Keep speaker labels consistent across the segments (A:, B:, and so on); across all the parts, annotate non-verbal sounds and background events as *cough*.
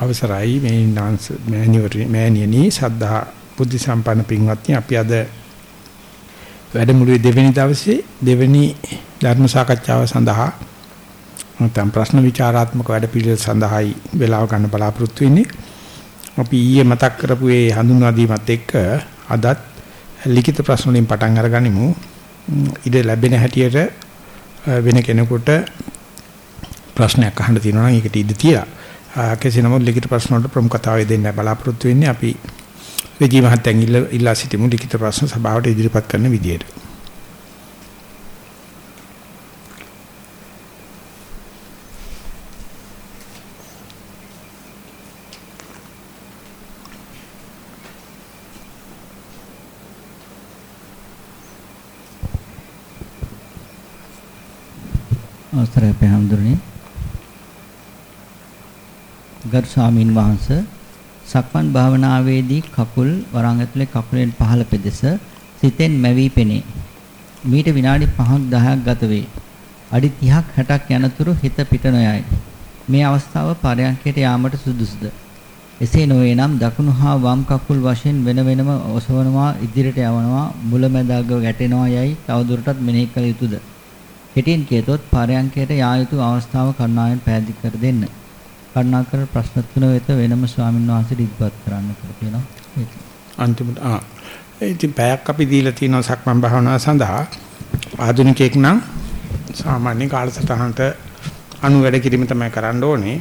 A: අවසරයි මේ නාන්ස් මෑණියනි සද්ධා බුද්ධ සම්පන්න පින්වත්නි අපි අද වැඩමුළුවේ දෙවෙනි දවසේ දෙවෙනි ධර්ම සාකච්ඡාව සඳහා නැත්නම් ප්‍රශ්න විචාරාත්මක වැඩපිළිවෙල සඳහායි වේලාව ගන්න බලාපොරොත්තු වෙන්නේ. අපි ඊයේ මතක් කරපු ඒ හඳුන්වා දීමත් එක්ක අදත් ලිඛිත ප්‍රශ්න වලින් පටන් අරගනිමු. ඉඩ ලැබෙන හැටියට වෙන කෙනෙකුට ප්‍රශ්නයක් අහන්න තියෙනවා නම් ඒකට ඉඩ තියලා කෙසේ නමුත් ලිඛිත ප්‍රශ්න වලට ප්‍රමුඛතාවය දෙන්න බලාපොරොත්තු වෙන්නේ අපි රජී මහත්තයන් ඉල්ලා සිටිමු ලිඛිත ප්‍රශ්න සභාවට ඉදිරිපත් කරන විදියට.
B: අවසරයි පහඳුරන්නේ ගරු ස්වාමින් වහන්සේ සක්මන් භාවනාවේදී කකුල් වරන් ඇතුලේ කකුලෙන් පහළ පෙදෙස සිතෙන් මැවි පෙනේ. මීට විනාඩි 5ක් 10ක් ගත වේ. අඩි 30ක් 60ක් යනතුරු හිත පිට නොයයි. මේ අවස්ථාව පරයන්කයට යාමට සුදුසුද? එසේ නොවේ නම් දකුණු හා වම් කකුල් වශයෙන් වෙන වෙනම ඔසවනවා ඉදිරියට යවනවා මුලැමැදාග ගැටෙනවා යයි තවදුරටත් මෙනෙහි කළ යුතුද? කෙටින් කියතොත් පරයන්කයට යා යුතු අවස්ථාව කරුණාවෙන් පැහැදිලි කර දෙන්න. කරුණාකර ප්‍රශ්න තුන වෙත වෙනම ස්වාමීන් වහන්සේට ඉදපත් කරන්න කියලා කියනවා.
A: අන්තිමට ආ ඉතින් පැයක් අපි දීලා තියෙනවා සක්මන් භාවනාව සඳහා ආධුනිකයෙක් නම් සාමාන්‍ය කාලසටහනට අනු වැඩ කිරීම තමයි කරන්න ඕනේ.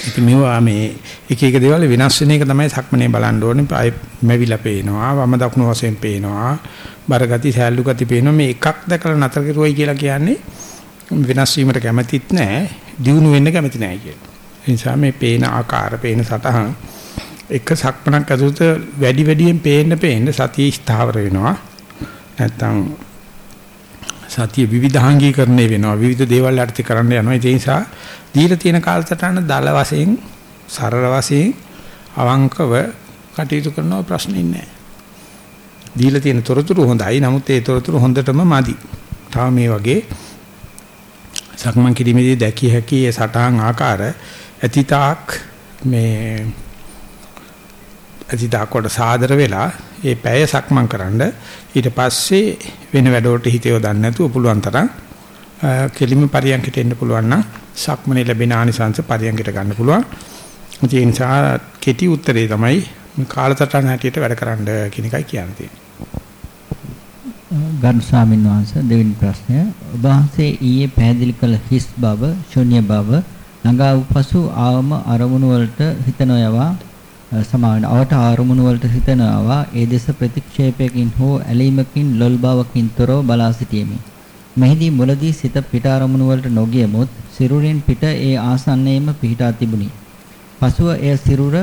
A: ඉතින් මේවා මේ එක එක දේවල් වෙනස් වෙන එක තමයි සක්මනේ බලන්න ඕනේ. ආයෙ මැවිලා පේනවා, වම දකුණු වශයෙන් පේනවා, බරගති, සෑල්ලු ගති පේනවා. මේ එකක් දැකලා නතර කරුවයි කියලා කියන්නේ වෙනස් වීමට කැමතිත් නැහැ, දියුණු වෙන්න කැමති නැහැ කියලා. ඒ නිසා මේ පේන ආකාර පේන සටහන් එක සක්මනක් ඇතුළත වැඩි වැඩියෙන් පේන්න පේන්න සතිය ස්ථාවර වෙනවා. නැත්තම් සතිය විවිධාංගීකරණය වෙනවා. විවිධ දේවල් යටතේ කරන්න යනවා. ඒ නිසා දීලා තියෙන කාලසටහන දල වශයෙන් සරල වශයෙන් අවංකව කටයුතු කරනවා ප්‍රශ්නේ නැහැ දීලා තියෙන තොරතුරු හොඳයි. නමුත් ඒ තොරතුරු හොඳටම මදි. තව මේ වගේ සක්මන් කිරීමේදී දැකිය හැකි ඒ සටහන් ආකාර ඇතිතාක් මේ ඇතිතාක් කොට සාදර වෙලා ඒ පැය සක්මන් කරන්න ඊට පස්සේ වෙන වැඩවලට හිත යොදන්න නැතුව පුළුවන් තරම් කෙලිම පරියන්කට එන්න පුළුවන් නම් සක්මනේ ලැබෙන ආනිසංශ පරියන්කට ගන්න පුළුවන්. ඒ නිසා කෙටි උත්තරේ තමයි කාලසටහන හැටියට වැඩ කරන්න කියන එකයි කියන්නේ.
B: ගරු ස්වාමීන් වහන්සේ දෙවෙනි ප්‍රශ්නය ඔබ වහන්සේ ඊයේ පැහැදිලි කළ හිස් බව, ශුන්‍ය බව ළඟා වූ පසු ආවම අරමුණු වලට හිත නොයවා සමාන අවට අරමුණු වලට හිත නොයවා ඒ දෙස ප්‍රතික්ෂේපයකින් හෝ ඇලීමකින් ලොල් බවකින් තොරව බලා සිටීමේ මෙහිදී මුලදී සිත පිට අරමුණු වලට නොගියමුත් සිරුරින් පිට ඒ ආසන්නයේම පිහිටා තිබුණි. පසුව එය සිරුර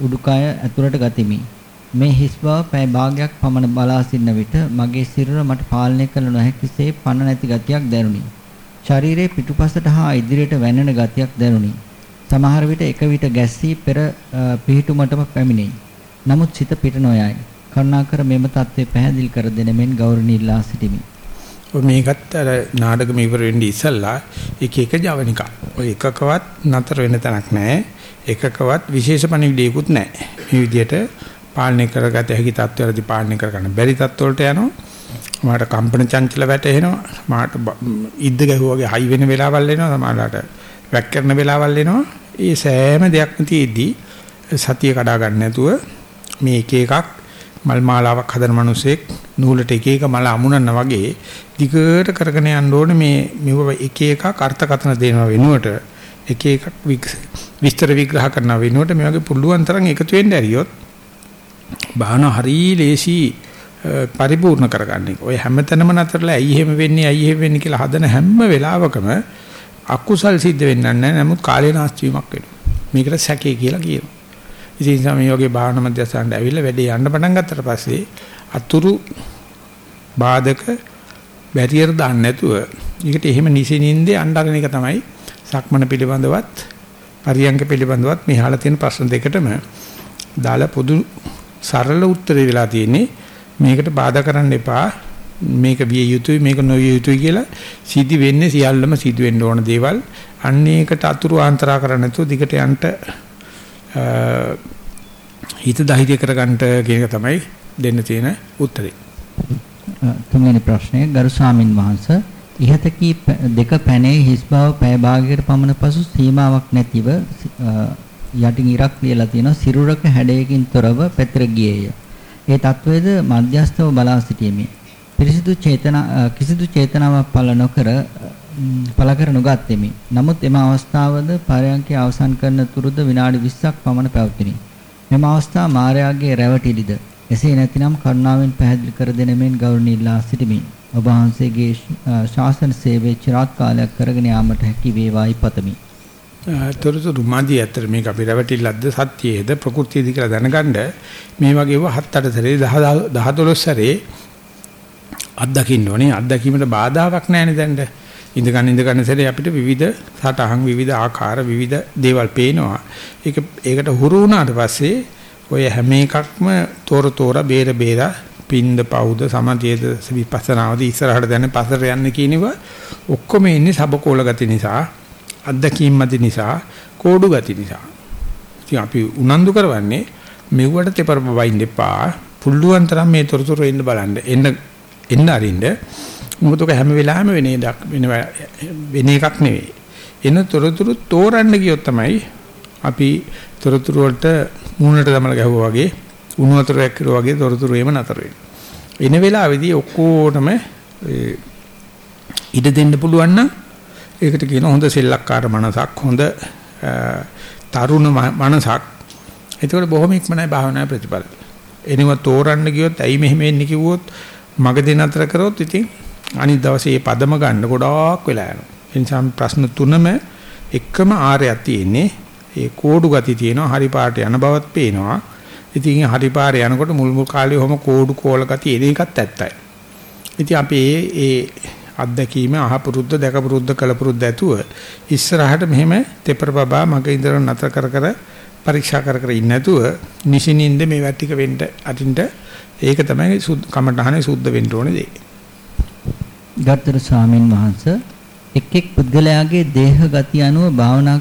B: උඩුකය ඇතුළට ගතිමි. මේ හිස් බව පැය භාගයක් පමණ බලා සිටන විට මගේ සිරුර මට පාලනය කළ නොහැකිසේ පණ නැති ගතියක් දැනුනි. ශරීරයේ පිටුපසට හා ඉදිරියට වැනෙන ගතියක් දැනුනි. සමහර විට එක විට ගැස්සී පෙර පිහිටුමටම පැමිණෙයි. නමුත් සිත පිට නොයයි. කරුණාකර මෙම தත්ත්වය පැහැදිලි කර දෙන මෙන් ගෞරවණීයලා සිටිමි.
A: ඔය මේකත් අර නාටකම ඉවර වෙන්නේ ඉස්සල්ලා එක එක ජවනිකා. ඔය එකකවත් නතර වෙන තැනක් නැහැ. එකකවත් විශේෂ පණිවිඩයක්වත් නැහැ. මේ විදිහට පාලනය කරගත හැකි තත්ත්වවලදී පාලනය කරගන්න බැරි තත්ත්වවලට යනවා. මාට කම්පන චංචල වැටෙනවා. මාට ඉද්ද ගැහුවාගේ හයි වෙන වෙලාවල් එනවා. සමහරලාට වැක් කරන වෙලාවල් එනවා. ඒ සෑම දෙයක්ම තියේදී සතිය කඩා ගන්න නැතුව මේ එක එකක් මල් මාලාවක් හදන මිනිසෙක් නූලට එක එක මල අමුණනා වගේ දිගට කරගෙන යන්න ඕනේ. මේ මෙව එක එකක් අර්ථකථන දෙනවා වෙනුවට එක එකක් විස්තර විග්‍රහ කරන වෙනුවට මේ වගේ පුළුවන් තරම් එකතු වෙන්න ඇරියොත් බාහන හරි ලේසි පරිපූර්ණ කරගන්නේ. ඔය හැමතැනම නතරලා ඇයි එහෙම වෙන්නේ ඇයි එහෙම වෙන්නේ කියලා හදන හැම වෙලාවකම අකුසල් සිද්ධ වෙන්නේ නැහැ. නමුත් කාලේ නාස්ති වීමක් වෙනවා. මේකට සැකේ කියලා කියනවා. ඉතින් මේ වගේ භාවනා මධ්‍යස්ථානට ඇවිල්ලා වැඩේ යන්න පටන් ගත්තට පස්සේ අතුරු බාධක බැරියර් දාන්න නැතුව ඒකට එහෙම නිසිනින්දේ අnderන එක තමයි සක්මන පිළිබඳවත් පරියංග පිළිබඳවත් මේ හාලා තියෙන ප්‍රශ්න දෙකටම දාලා පොදු සරල උත්තරේ වෙලා තියෙන්නේ මේකට බාධා කරන්න එපා මේක විය යුතුයි මේක නොවිය යුතුයි කියලා සිදි වෙන්නේ සියල්ලම සිදු වෙන්න ඕන දේවල් අන්න ඒකට අතුරු ආන්තරා කරන්නේ නැතුව දිගට යන්න හිත ධෛර්ය කරගන්න කියන එක තමයි දෙන්න තියෙන උත්තරේ.
B: තුන්වෙනි ප්‍රශ්නය ගරු ස්වාමින් වහන්සේ ඉහත කී දෙක පැනේ හිස් බව පැය භාගයකට පමණ පසු සීමාවක් නැතිව යටින් ඉරක් ලියලා තියෙනවා සිරුරක හැඩයකින් තොරව පැතිර ගියේය. ඒ తත්වයේද මධ්‍යස්තව බලා සිටීමේ පිරිසිදු චේතනා කිසිදු චේතනාවක් පළ නොකර පළ කර නොගත්ෙමි. නමුත් එම අවස්ථාවද පරයන්කේ අවසන් කරන තුරුද විනාඩි 20ක් පමණ පැවතිනි. මෙම අවස්ථාව මායාගේ රැවටිලිද එසේ නැතිනම් කරුණාවෙන් පැහැදිලි කර දෙන මෙන් ගෞරවණීයලා සිටිමි. ඔබ වහන්සේගේ ශාසන සේවයේ চিරාත් කාලයක් කරගෙන යාමට හැකි වේවායි පතමි.
A: තොරතුරු මාදී අතර මේක අපි රැවටිල්ලක්ද සත්‍යයේද ප්‍රകൃතියද කියලා දැනගන්න මේ වගේව හත් අට සැරේ 10 12 සැරේ අත්දකින්න ඕනේ. අත්දැකීමට බාධාවක් නැහැ දැන්ද ඉඳ ගන්න ඉඳ ගන්න සැරේ අපිට විවිධ සටහන් විවිධ ආකාර විවිධ දේවල් පේනවා. ඒක ඒකට හුරු වුණාට පස්සේ ඔය හැම එකක්ම තොර තොර බේර බේර පින්ද පවුද සමතියද විපස්සනාවද ඉස්සරහට දැන පස්සට යන්න කියනව ඔක්කොම ඉන්නේ සබකෝල ගති නිසා. අත්දැකීම් මත නිසා කෝඩු ගති නිසා. ඉතින් අපි උනන්දු කරවන්නේ මෙව්වට තෙපර බයින් දෙපා පුල්ලුවන් තරම් මේ තොරතුරු එන්න බලන්න. එන්න එන්න අරින්න මොකද ඔක හැම වෙලාවෙම වෙන එකක් වෙන වෙන එකක් නෙවෙයි. එන තොරතුරු තෝරන්න ගියොත් තමයි අපි තොරතුරු වලට මූණට දමලා ගැහුවා වගේ උණු වතුරක් කරුවා වගේ තොරතුරු එම නතර වෙනවා. එන වෙලාවේදී ඔක්කොටම ඉඩ දෙන්න පුළුවන් නම් ඒකට කියන හොඳ සෙල්ලක්කාර මනසක් හොඳ තරුණ මනසක් ඒකවල බොහොම ඉක්මනයි භාවනා ප්‍රතිඵල එනිව තෝරන්න ගියොත් ඇයි මෙහෙම එන්නේ කිව්වොත් මගදී නතර කරොත් ඉතින් අනිත් දවසේ මේ පදම ගන්න ගොඩාක් වෙලා යනවා. ඒ නිසා ප්‍රශ්න තුනම එකම ආරයක් තියෙන්නේ. ඒ කෝඩු ගති තියෙනවා. හරි පාට යන බවත් පේනවා. ඉතින් හරි පාර යනකොට මුල් මුල් කාලේ ඔහම කෝඩු කෝල ගති එන එකත් ඇත්තයි. ඉතින් අපි ඒ අත්දැකීම අහපුරුද්ද දැකපුරුද්ද කලපුරුද්ද ඇතුව ඉස්සරහට මෙහෙම තෙපර බබා මගේ ඉඳලා නතර කර කර පරීක්ෂා කර කර ඉන්නේ නැතුව නිසිනින්ද මේ වැටික වෙන්න අටින්ට ඒක තමයි කමඨහනේ සුද්ධ වෙන්න ඕනේ දේ.
B: ගත්තර ස්වාමින් වහන්සේ එක් එක් පුද්ගලයාගේ දේහ ගති අනුව භාවනා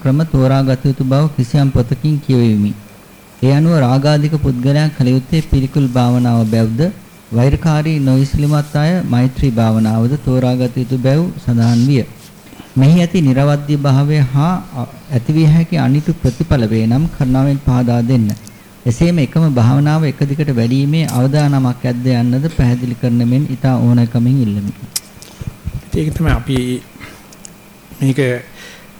B: ක්‍රම තෝරාගත යුතු බව කිසියම් පොතකින් කියවෙමි. ඒ අනුව රාගාධික පුද්ගලයන් කල යුත්තේ පිළිකුල් භාවනාව බැව්ද වෛරකාරී නොයිස්ලිමත් අය මෛත්‍රී භාවනාවද තෝරාගත යුතු බැව් සඳහන් විය. මෙහි ඇති නිර්වද්‍ය භාවය හා ඇතිවිය හැකි අනිතු ප්‍රතිඵල වේ නම් කරුණාවෙන් පහදා දෙන්න. එසේම එකම භාවනාව එක දිගට වැඩිීමේ අවදානමක් ඇද්ද යන්නද පැහැදිලි කරන මෙන් ඊට ඕනකමින් ඉල්ලමි.
A: ඒක තමයි අපි මේක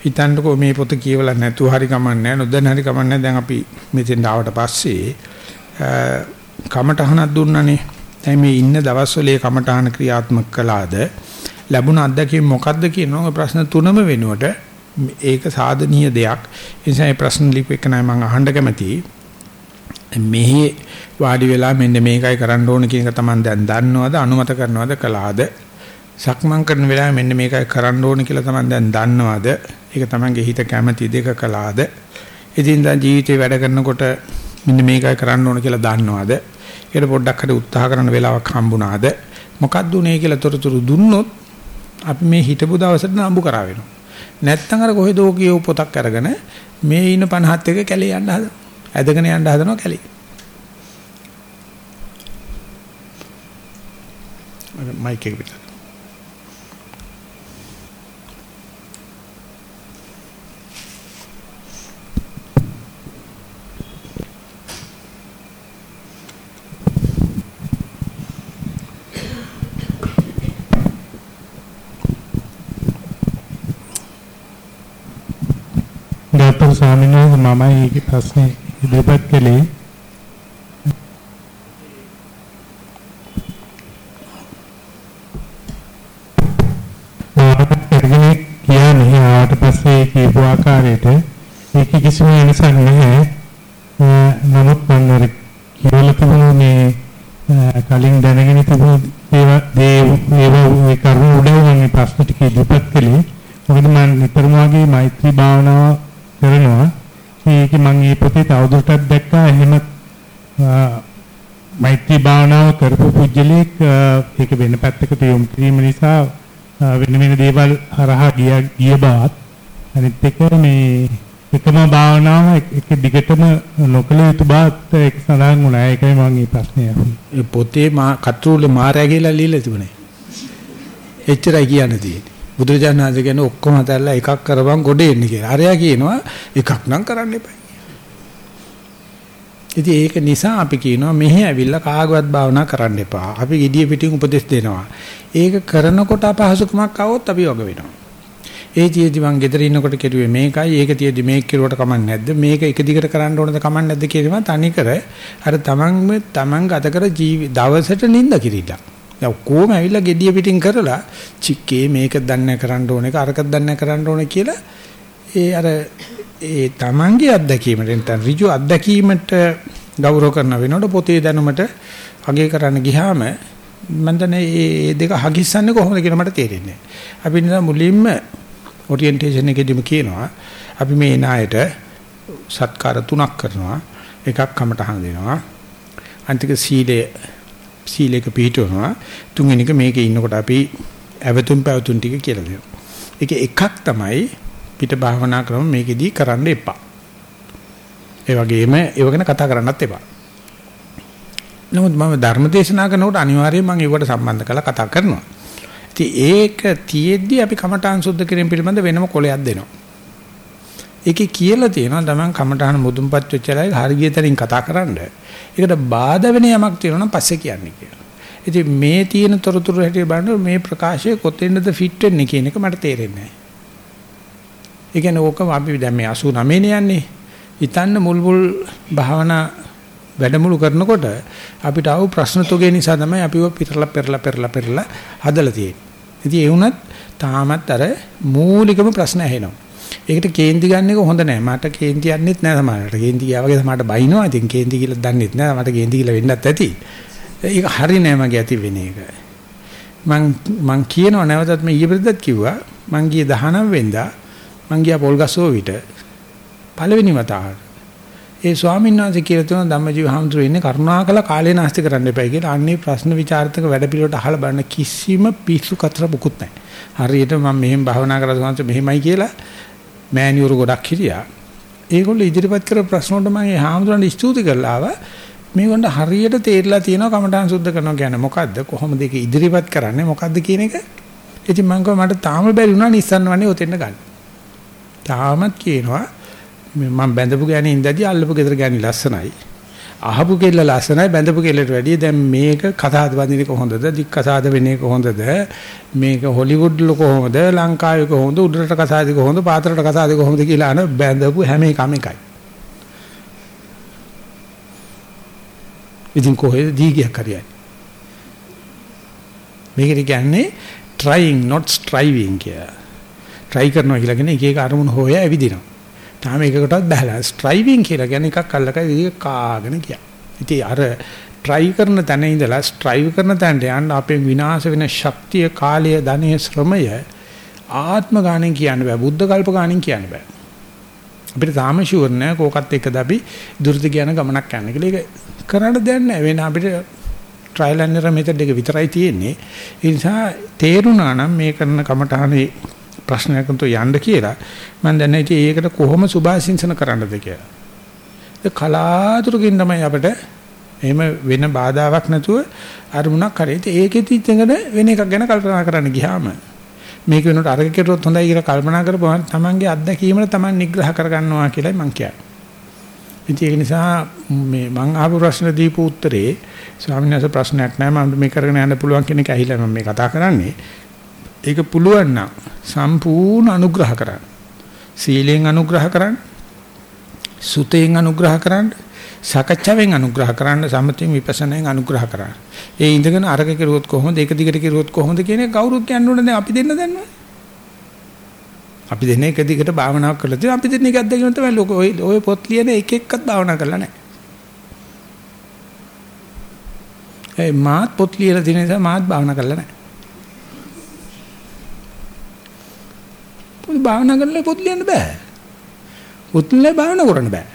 A: හිතන්නකෝ මේ පොත කියවලා නැතුව හරි කමන්නේ නොදැන හරි කමන්නේ දැන් අපි මෙතෙන් ආවට පස්සේ කමටහනක් දුන්නනේ. දැන් මේ ඉන්න දවස්වල ඒ කමටහන ක්‍රියාත්මක කළාද? ලැබුණ අත්දැකීම් මොකද්ද කියනවා ප්‍රශ්න තුනම වෙනුවට ඒක සාධනීය දෙයක්. ඒ නිසා මේ ප්‍රශ්න ලිප් එක නෑ මම අහන්න කැමතියි. මෙහි වාඩි වෙලා මෙන්න මේකයි කරන්න ඕන කියන එක තමයි දැන් දන්නවද අනුමත කරනවද කළාද? සක්මන් කරන වෙලාවේ මෙන්න මේකයි කරන්න ඕන කියලා තමයි දැන් දන්නවද? ඒක තමයිගේ හිත කැමති දෙක කළාද? ඉතින් දැන් ජීවිතේ වැඩ කරනකොට මෙන්න මේකයි කරන්න ඕන කියලා දන්නවද? ඒකට පොඩ්ඩක් හරි උත්සාහ කරන වෙලාවක් හම්බුණාද මොකක්ද උනේ කියලා තොරතුරු දුන්නොත් අපි මේ හිටපු දවසට නම්බු කරා වෙනවා නැත්තම් අර කොහෙදෝ කියව පොතක් අරගෙන මේ ඉන්න 50ත් එක කැලේ යන්න හදනවා ඇදගෙන යන්න හදනවා කැලේ. අර මයික් එක පිටත.
C: ගෞතම ස්වාමීන් වහන්සේ මමයි මේකේ ප්‍රශ්නේ ඉදිරිපත් කළේ ඔයාලා කියන්නේ ආවට පස්සේ කියපු ආකාරයට ඒක කිසිම වෙනසක් නැහැ. නමුත් මම කියලා තිබුණේ මේ කලින් දැනගෙන තිබුණු ඒවා ඒවා ඒ කරුණු උඩ මම ප්‍රශ්න ටික ඉදිරිපත් කළේ. මොකද මම නිතරම වගේ මෛත්‍රී භාවනාව කරනවා. ඒක මම මේ පොතේ තවදුරටත් දැක්කා එහෙම මෛත්‍රී භාවනාව කරපු පුජ්‍යලෙක් ඒක වෙන පැත්තකට යොමු කිරීම නිසා වෙන වෙන දේවල් හරහා ගිය ගිය බවත් අනිත් එක මේ එකම භාවනාව එක දිගටම නොකළ යුතු බවත් ඒක සඳහන් වුණා. ඒකයි මම මේ ප්‍රශ්නේ අහන්නේ.
A: ඒ පොතේ මා කතෘලේ මාරයා කියලා ලියලා තිබුණේ. එච්චරයි කියන්න තියෙන්නේ. බුදුරජාණන් වහන්සේ කියන්නේ ඔක්කොම හදලා එකක් කරපන් ගොඩ එන්න කියලා. අරයා කියනවා එකක් නම් කරන්න එපා. ඉතින් ඒක නිසා අපි කියනවා මෙහෙ ඇවිල්ලා කාගවත් භාවනා කරන්න එපා. අපි gediya පිටින් උපදෙස් දෙනවා. ඒක කරනකොට අපහසුකමක් આવොත් අපි වග වෙනවා. ඒ තියේදි මං ගෙදර ඉන්නකොට කෙරුවේ මේකයි ඒක තියේදි මේක කෙරුවට කමක් නැද්ද මේක එක දිගට කරන්න ඕනද කමක් නැද්ද කියනවා තනිකර අර තමන් තමන් ගත කර ජීවි දවසට නිින්ද කිරිලා දැන් කොහොම ඇවිල්ලා gediya පිටින් කරලා චික්කේ මේක දන්නේ කරන්න ඕනේ අරක දන්නේ කරන්න ඕනේ කියලා ඒ අර ඒ තමන්ගේ අත්දැකීමට නැත්නම් ඍජු අත්දැකීමට ගෞරව කරන වෙනකොට පොතේ දැනුමට අගය කරන්න ගියාම මම දන්නේ මේ දෙක හගිස්සන්නේ කොහොමද කියලා මට තේරෙන්නේ නැහැ. අපි නිකන් මුලින්ම ඔරියන්ටේෂන් එකේදීම කියනවා අපි මේ ණයට සත්කාර තුනක් කරනවා. එකක් කමටහන් දෙනවා. අන්තික සීලය සීලයක පිළිටවනවා. තුන්වෙනි එක මේකේ ඉන්නකොට අපි ඇවතුම් පැවතුම් ටික කියලා දෙනවා. ඒක එකක් තමයි පිට භාවනා ක්‍රම මේකෙදී කරන්න එපා. ඒ වගේම ඒව ගැන කතා කරන්නත් එපා. නමුත් මම ධර්ම දේශනා කරනකොට අනිවාර්යයෙන් මම ඒවට සම්බන්ධ කරලා කතා කරනවා. ඉතින් ඒක තියෙද්දි අපි කමඨාන් සුද්ධ කිරීම පිළිබඳ වෙනම කොලයක් දෙනවා. ඒකේ කියලා තියෙනවා තමන් කමඨාන මුදුන්පත් වෙච්ච ලායි හරිය තැනින් කතා කරන්න. ඒකට බාධා වෙන යමක් තියෙනවා නම් පස්සේ කියන්නේ කියලා. ඉතින් මේ තියෙන තොරතුරු හැටියට බලනකොට මේ ප්‍රකාශය කොතෙන්ද ෆිට වෙන්නේ කියන එක මට තේරෙන්නේ නැහැ. ඒ කියන්නේ ඕක අපි දැන් මේ 89 නේ යන්නේ. හිතන්න මුල් මුල් භාවනා වැඩමුළු කරනකොට අපිට ආව ප්‍රශ්න තෝගේ නිසා තමයි අපිව පිරලා පෙරලා පෙරලා පෙරලා හදලා තියෙන්නේ. ඉතින් ඒ වුණත් තාමත් අර මූලිකම ප්‍රශ්න ඇහෙනවා. ඒකට කේන්ති ගන්න එක හොඳ නෑ. මට කේන්ති යන්නෙත් නෑ සමහරවිට. කේන්ති ගියා වගේ සමහරට බයිනවා. ඉතින් කේන්ති කියලා දන්නෙත් නෑ. මට කේන්ති කියලා වෙන්නත් ඇති. ඒක හරි නෑ මගේ ඇති වෙන එක. මං මං කියනවා නැවතත් මම ඊයේ පෙරේදත් කිව්වා. මං ගියේ 19 වෙනිදා මං ගියා පොල්ගස්සෝ විට පළවෙනි වතාවට ඒ ස්වාමීන් වහන්සේ කියලා තියෙනවා ධම්මජීව හාමුදුරුවෝ ඉන්නේ කරුණාකර කාලේ නාස්ති කරන්න එපයි කියලා. අන්නේ ප්‍රශ්න විචාරතක වැඩ පිළිවෙලට අහලා බලන්න කිසිම පිස්සු කතර මුකුත් නැහැ. හරියට මම මෙහෙම භාවනා කරලා සංස මෙහෙමයි කියලා මෑණියුරු ගොඩක් හිටියා. ඒගොල්ලෝ ඉදිරිපත් කර ප්‍රශ්න වලට මම ඒ හාමුදුරන්ට ස්තුති කරලා ආවා. මේගොල්ලන්ට හරියට තේරලා තියෙනවා කමඨාන් සුද්ධ කරනවා කියන්නේ මොකද්ද කොහොමද ඒක ඉදිරිපත් කරන්නේ මොකද්ද කියන එක. ඉතින් මම මට තාම බැරි වුණා නිස්සන්න වන්නේ ඔතෙන්ද ගන්න. තාමත් කියනවා මම බැඳපු ගෑණි ඉඳදී අල්ලපු ගෙදර ගෑණි ලස්සනයි. අහපු කෙල්ල ලස්සනයි බැඳපු කෙල්ලට වැඩිය දැන් මේක කතාද වදින කොහොඳද දික් කතාද වෙන්නේ කොහොඳද මේක හොලිවුඩ් වල කොහොමද ලංකාවේ කොහොමද උඩරට කතාද කොහොමද පාතරට කතාද කොහොමද කියලා අන බැඳපු හැම එකම එකයි. ඉතින් කොහෙද දීගයක් හරියන්නේ. මේකට කියන්නේ trying not striving කියලා. try කරනවා කියලා කියන්නේ එක එක අරමුණු හොය ඇවිදිනවා. තාම එකකටවත් බහලා ස්ට්‍රයිවිං කියලා කියන්නේ එකක් අල්ලක ඒක කාගෙන ගියා. ඉතින් අර try කරන තැන ඉඳලා ස්ට්‍රයිව් කරන තැනට යන්න අපේ විනාශ වෙන ශක්තිය, කාලය, ධනය, ශ්‍රමය ආත්ම ගාණෙන් කියන්න බෑ. බුද්ධ කල්ප ගාණෙන් කියන්න බෑ. අපිට තාම ෂුවර් නෑ කෝකත් එක්කද අපි දුර්ද කියන ගමනක් යන්නේ කියලා. ඒක කරන්න දෙයක් නෑ. වෙන අපිට ට්‍රයිල් ඇන්ඩ් එරර් මෙතඩ් එක විතරයි තියෙන්නේ. ඒ නිසා තේරුණා නම් මේ කරන කමටහනේ ප්‍රශ්නයකට යන්න කියලා මම දැන් ඉතින් ඒකට කොහොම සුභාශිංසන කරන්නද කියලා. ඒ කලාතුරකින් තමයි අපිට එහෙම වෙන බාධාවක් නැතුව අරමුණක් කරේ. ඉතින් ඒකෙදි ඉතින් වෙන එකක් ගැන කල්පනා කරන්න ගියාම මේක වෙනකොට අරක කෙරුවොත් හොඳයි කියලා කල්පනා කරපුවම තමන්ගේ අත්දැකීමන තමන් නිග්‍රහ කරගන්නවා කියලායි මම කියන්නේ. ඉතින් ඒක නිසා මේ මම ආපු ප්‍රශ්න දීපු උත්තරේ ස්වාමීන් වහන්සේ ප්‍රශ්නයක් නෑ මම මේ කරගෙන යන්න පුළුවන් කියන එක ඇහිලා මම මේ කතා කරන්නේ. ඒක පුළුවන් නම් සම්පූර්ණ අනුග්‍රහ කරන්න. සීලෙන් අනුග්‍රහ කරන්න. සුතෙන් අනුග්‍රහ කරන්න. සකච්ඡාවෙන් අනුග්‍රහ කරන්න සමතෙන් විපස්සනාෙන් අනුග්‍රහ කරන්න. ඒ ඉඳගෙන අරක කෙරුවොත් කොහොමද ඒක දිගට කෙරුවොත් කොහොමද කියන එක කවුරුත් කියන්න ඕනේ දැන් අපි දෙන්න දන්නවා. අපි දෙන්නේ එක දිගට භාවනාවක් කරලා තියෙනවා. අපි දෙන්නේ එක අත්දැකීම තමයි ලෝක ඔය ඔය පොත් ලියන එක එක්කත් භාවනා කරලා නැහැ. ඒ මාත් පොත් ලියලා තියෙන නිසා මාත් භාවනා කරලා නැහැ. පොත් භාවනා කරලා පොත් ලියන්න බෑ. පොත් ලියලා භාවනා කරන්න බෑ.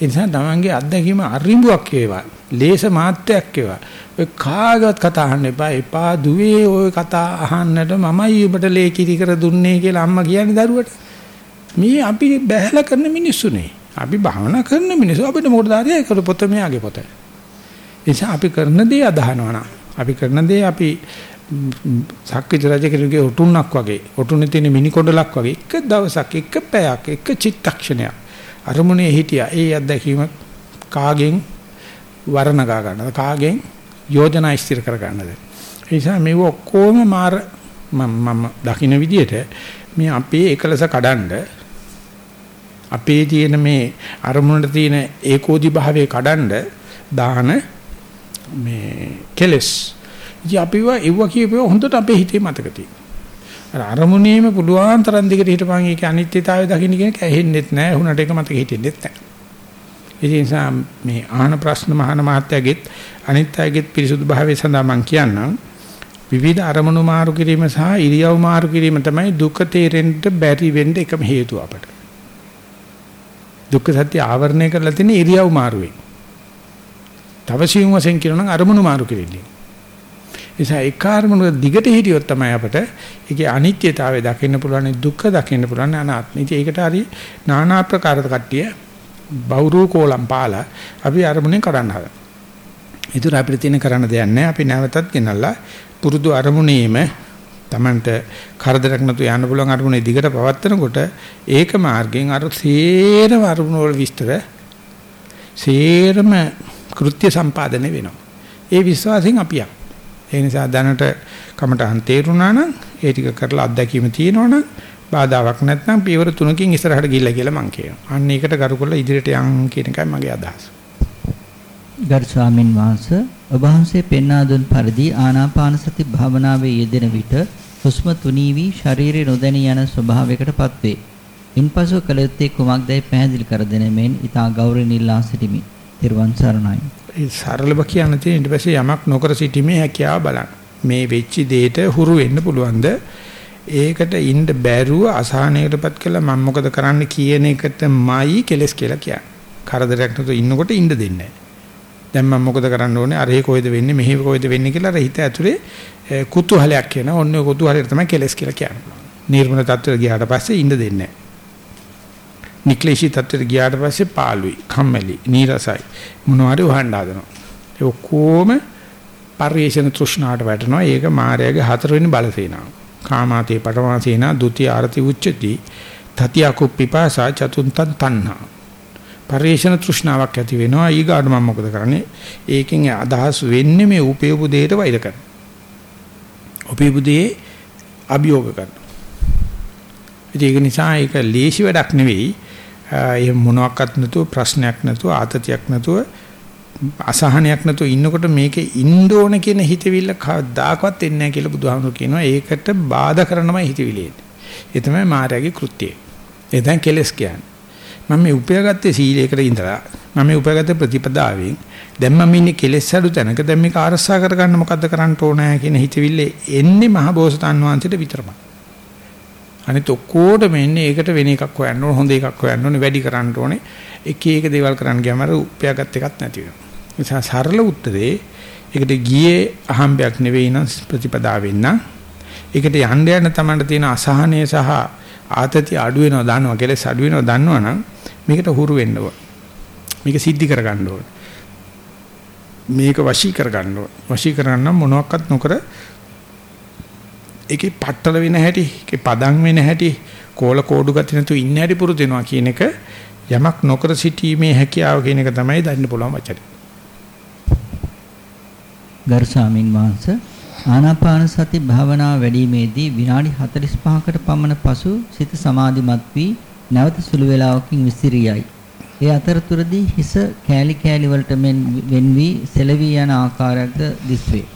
A: ඒ නිසා තමන්ගේ අත්දැකීම අරිඹුවක් වේවා. ලේස මාත්‍රයක් වේවා. ඔය කාගවත් කතා අහන්න එපා. එපා දුවේ ඔය කතා අහන්නට මමයි ඔබට ලේ කිරි කර දුන්නේ කියලා අම්මා කියන්නේ දරුවට. මේ අපි බැහැලා කරන මිනිස්සුනේ. අපි භාවනා කරන මිනිස්සු අපිට මොකටද ආරිය කර පොත මෙයාගේ පොත. නිසා අපි කරන දේ අදහනවා නම් අපි කරන දේ අපි සක්විති රජකෙකුගේ ඔටුන්නක් වගේ ඔටුනේ තියෙන මිනි කොඩලක් වගේ එක දවසක් එක පැයක් එක චිත්තක්ෂණයක් අරමුණේ හිටියා. ඒ අත්දැකීම කාගෙන් වර්ණගා ගන්නද? කාගෙන් යෝජනා ඉස්තිර කර ගන්නද? ඒ නිසා මේව ඔක්කොම මාර මම දකින්න විදිහට මේ අපේ එකලස කඩන්ඩ අපේ තියෙන මේ අරමුණට තියෙන ඒකෝදි භාවයේ කඩන්ඩ දාන මේ කෙලස් ඉතින් අපිව එව්ව කියපුව හොඳට අපේ හිතේ මතක තියෙනවා. අර අරමුණේම පුළුවන් තරම් දිගට හිටපන් ඒක අනිත්‍යතාවය දකින්න කියන එක ඇහෙන්නෙත් නැහැ. උණට ඒක මතක හිටින්නෙත් නැහැ. ඒ නිසා මේ ආහන ප්‍රශ්න මහාන මාත්‍යාගෙත් අනිත්‍යගෙත් පිරිසුදු භාවය සඳහා මම කියන්නම්. විවිධ අරමුණු මාරු කිරීම සහ ඉරියව් මාරු කිරීම තමයි දුක තේරෙන්න බැරි වෙන්න එකම හේතුව අපට. දුක්ඛ සත්‍ය ආවරණය කරලා තියෙන ඉරියව් මාරුවේ. තව සියුම් වශයෙන් කියනවා නම් අරමුණු මාරු කිරීමෙන්. නිසා ඒ කාර්මණු දිගට හිටියොත් තමයි අපට ඒකේ අනිත්‍යතාවය දකින්න පුළුවන් දුක්ඛ දකින්න පුළුවන් අනාත්ම. ඉතින් ඒකට හරි নানা ආකාර කට්ටිය බෞරු කෝලම් පාලා අපි අරමුණෙන් කරන්න හදන. ඒතර අපිට තියෙන කරන්න දෙයක් නැහැ. අපි නැවතත් ගෙනල්ලා පුරුදු අරමුණේම Tamanට කරදරයක් නැතු යන්න පුළුවන් අරමුණේ දිගට පවත්නකොට ඒක මාර්ගයෙන් අර සේරම අරමුණ වල විස්තර සේරම කෘත්‍ය සම්පාදනය වෙනවා. ඒ විශ්වාසයෙන් අපියක්. ඒ නිසා දැනට කමටහන් තේරුණා නම් ඒ ටික කරලා අත්දැකීම තියෙනවා නම් බාධාවක් නැත්නම් පියවර තුනකින් ඉස්සරහට ගිහිල්ලා කියලා මං කියනවා. අන්න ඒකට කරු කරලා ඉදිරියට යන් කියන එකයි මගේ අදහස.
B: ගරු ස්වාමින් වහන්සේ ඔබ වහන්සේ පෙන්වා දුන් පරිදි ආනාපාන සති භාවනාවේ යෙදෙන විට හුස්ම තුනී වී ශරීරය නොදැනී යන ස්වභාවයකටපත් වේ. ඉන්පසු කළ යුත්තේ කුමක්දයි පැහැදිලි කර දෙන මෙන් ඊට ගෞරවණීය ඉල්ලා සිටිමි. ත්‍රිවන් සරණයි.
A: ඒ සරලව කියන්න තියෙන ඊට පස්සේ යමක් නොකර සිටීමේ හැකියාව බලන්න. මේ වෙච්ච දෙයට හුරු වෙන්න පුළුවන්ද? ඒකට ඉන්න බැරුව අසහනයකටපත් කළා මම මොකද කරන්න කියන එකටමයි කෙලස් කියලා කියන්නේ. කරදරයක් නැතුව ඉන්නකොට ඉන්න දෙන්නේ නැහැ. දැන් මම මොකද කරන්න ඕනේ? අර ඒ කොහෙද වෙන්නේ? මෙහෙ කොහෙද වෙන්නේ කියලා අර හිත ඇතුලේ කුතුහලයක් කියන. ඔන්න ඔය කුතුහලයට තමයි කෙලස් කියලා කියන්නේ. නිර්මල තත්ත්වයට ගියාට පස්සේ ඉන්න දෙන්නේ නැහැ. නික්ලේශී තත්ත්වයට ගියාට පස්සේ පාළුයි, කම්මැලි, නීරසයි මොනවාරි වහන්න හදනවා. ඒ ඔක්කොම පරිේශන තෘෂ්ණාවට වැටෙනවා. ඒක මායාවේ හතරවෙනි බලසේනාව. කාමාතේ පටවාසේනා ဒ ුතිය ආරති උච්චති. තතිය කුප්පිපාසා චතුන්තං තණ්හා. පරිේශන තෘෂ්ණාවක් ඇති වෙනවා. ඊගාට මම මොකද කරන්නේ? ඒකෙන් අදහස් වෙන්නේ මේ උපේපු දෙයට වෛර කරන. උපේපු දෙයේ අභියෝග කරන. ඒක නිසා ඒක ලේසි වැඩක් නෙවෙයි. ඒ මොනවාක්වත් නැතුව ප්‍රශ්නයක් නැතුව ආතතියක් නැතුව අසහනයක් නැතුව ඉන්නකොට මේකේ ඉන්න ඕන කියන හිතවිල්ල කවදාකවත් එන්නේ නැහැ කියලා බුදුහාමුදුරු කියනවා. ඒකට බාධා කරනමයි හිතවිලි එන්නේ. ඒ තමයි මායාවේ කෘත්‍යය. ඒ දැන් කෙලස් කියන්නේ. මම මේ උපයාගත්තේ සීලයකට ඉඳලා මම මේ උපයාගත්තේ ප්‍රතිපදාවෙන් දැන් මම ඉන්නේ කෙලස් අඩු තැනක දැන් මේක ආරස්සා කරගන්න මොකද්ද කරන්න ඕනේ කියන හිතවිල්ල එන්නේ මහ බෝසතාන් වහන්සේට විතරමයි. අනිත ඔක්කොටම එන්නේ ඒකට වෙන එකක් හොයන්න ඕන හොඳ එකක් හොයන්න ඕනේ වැඩි කරන්න ඕනේ එක එක දේවල් කරන්න ගියාම අර උපයාගත් එකක් නැති වෙනවා. නිසා සරල උත්තරේ ඒකට ගියේ අහම්බයක් නෙවෙයි නම් ප්‍රතිපදාවෙන් නම් ඒකට යන්න යන තමන්ට තියෙන අසහනය සහ ආතති අඩු වෙනවා දන්නවා කෙලස් අඩු වෙනවා දන්නවනම් මේකට හුරු වෙන්න ඕන. මේක සිද්ධි කරගන්න ඕන. මේක වශී කරගන්න ඕන. වශී කරගන්න මොනවත් නොකර ඒකේ පట్టල වෙන හැටි, ඒකේ පදම් වෙන හැටි, කෝල කෝඩු ගති නැතු ඉන්න හැටි පුරුදු වෙනවා කියන එක යමක් නොකර සිටීමේ හැකියාව කියන එක තමයි දන්න පුළුවන් වචනේ.
B: ගරු ස්වාමින් වහන්සේ ආනාපාන සති භාවනාව වැඩිීමේදී විනාඩි 45කට පමණ පසු සිත සමාධිමත් වී නැවත සුළු වේලාවකින් විසිරියයි. ඒ අතරතුරදී හිස කෑලි කෑලි වලට මෙන් වෙන් වී සෙලවි යන ආකාරයක්ද දිස්වේ.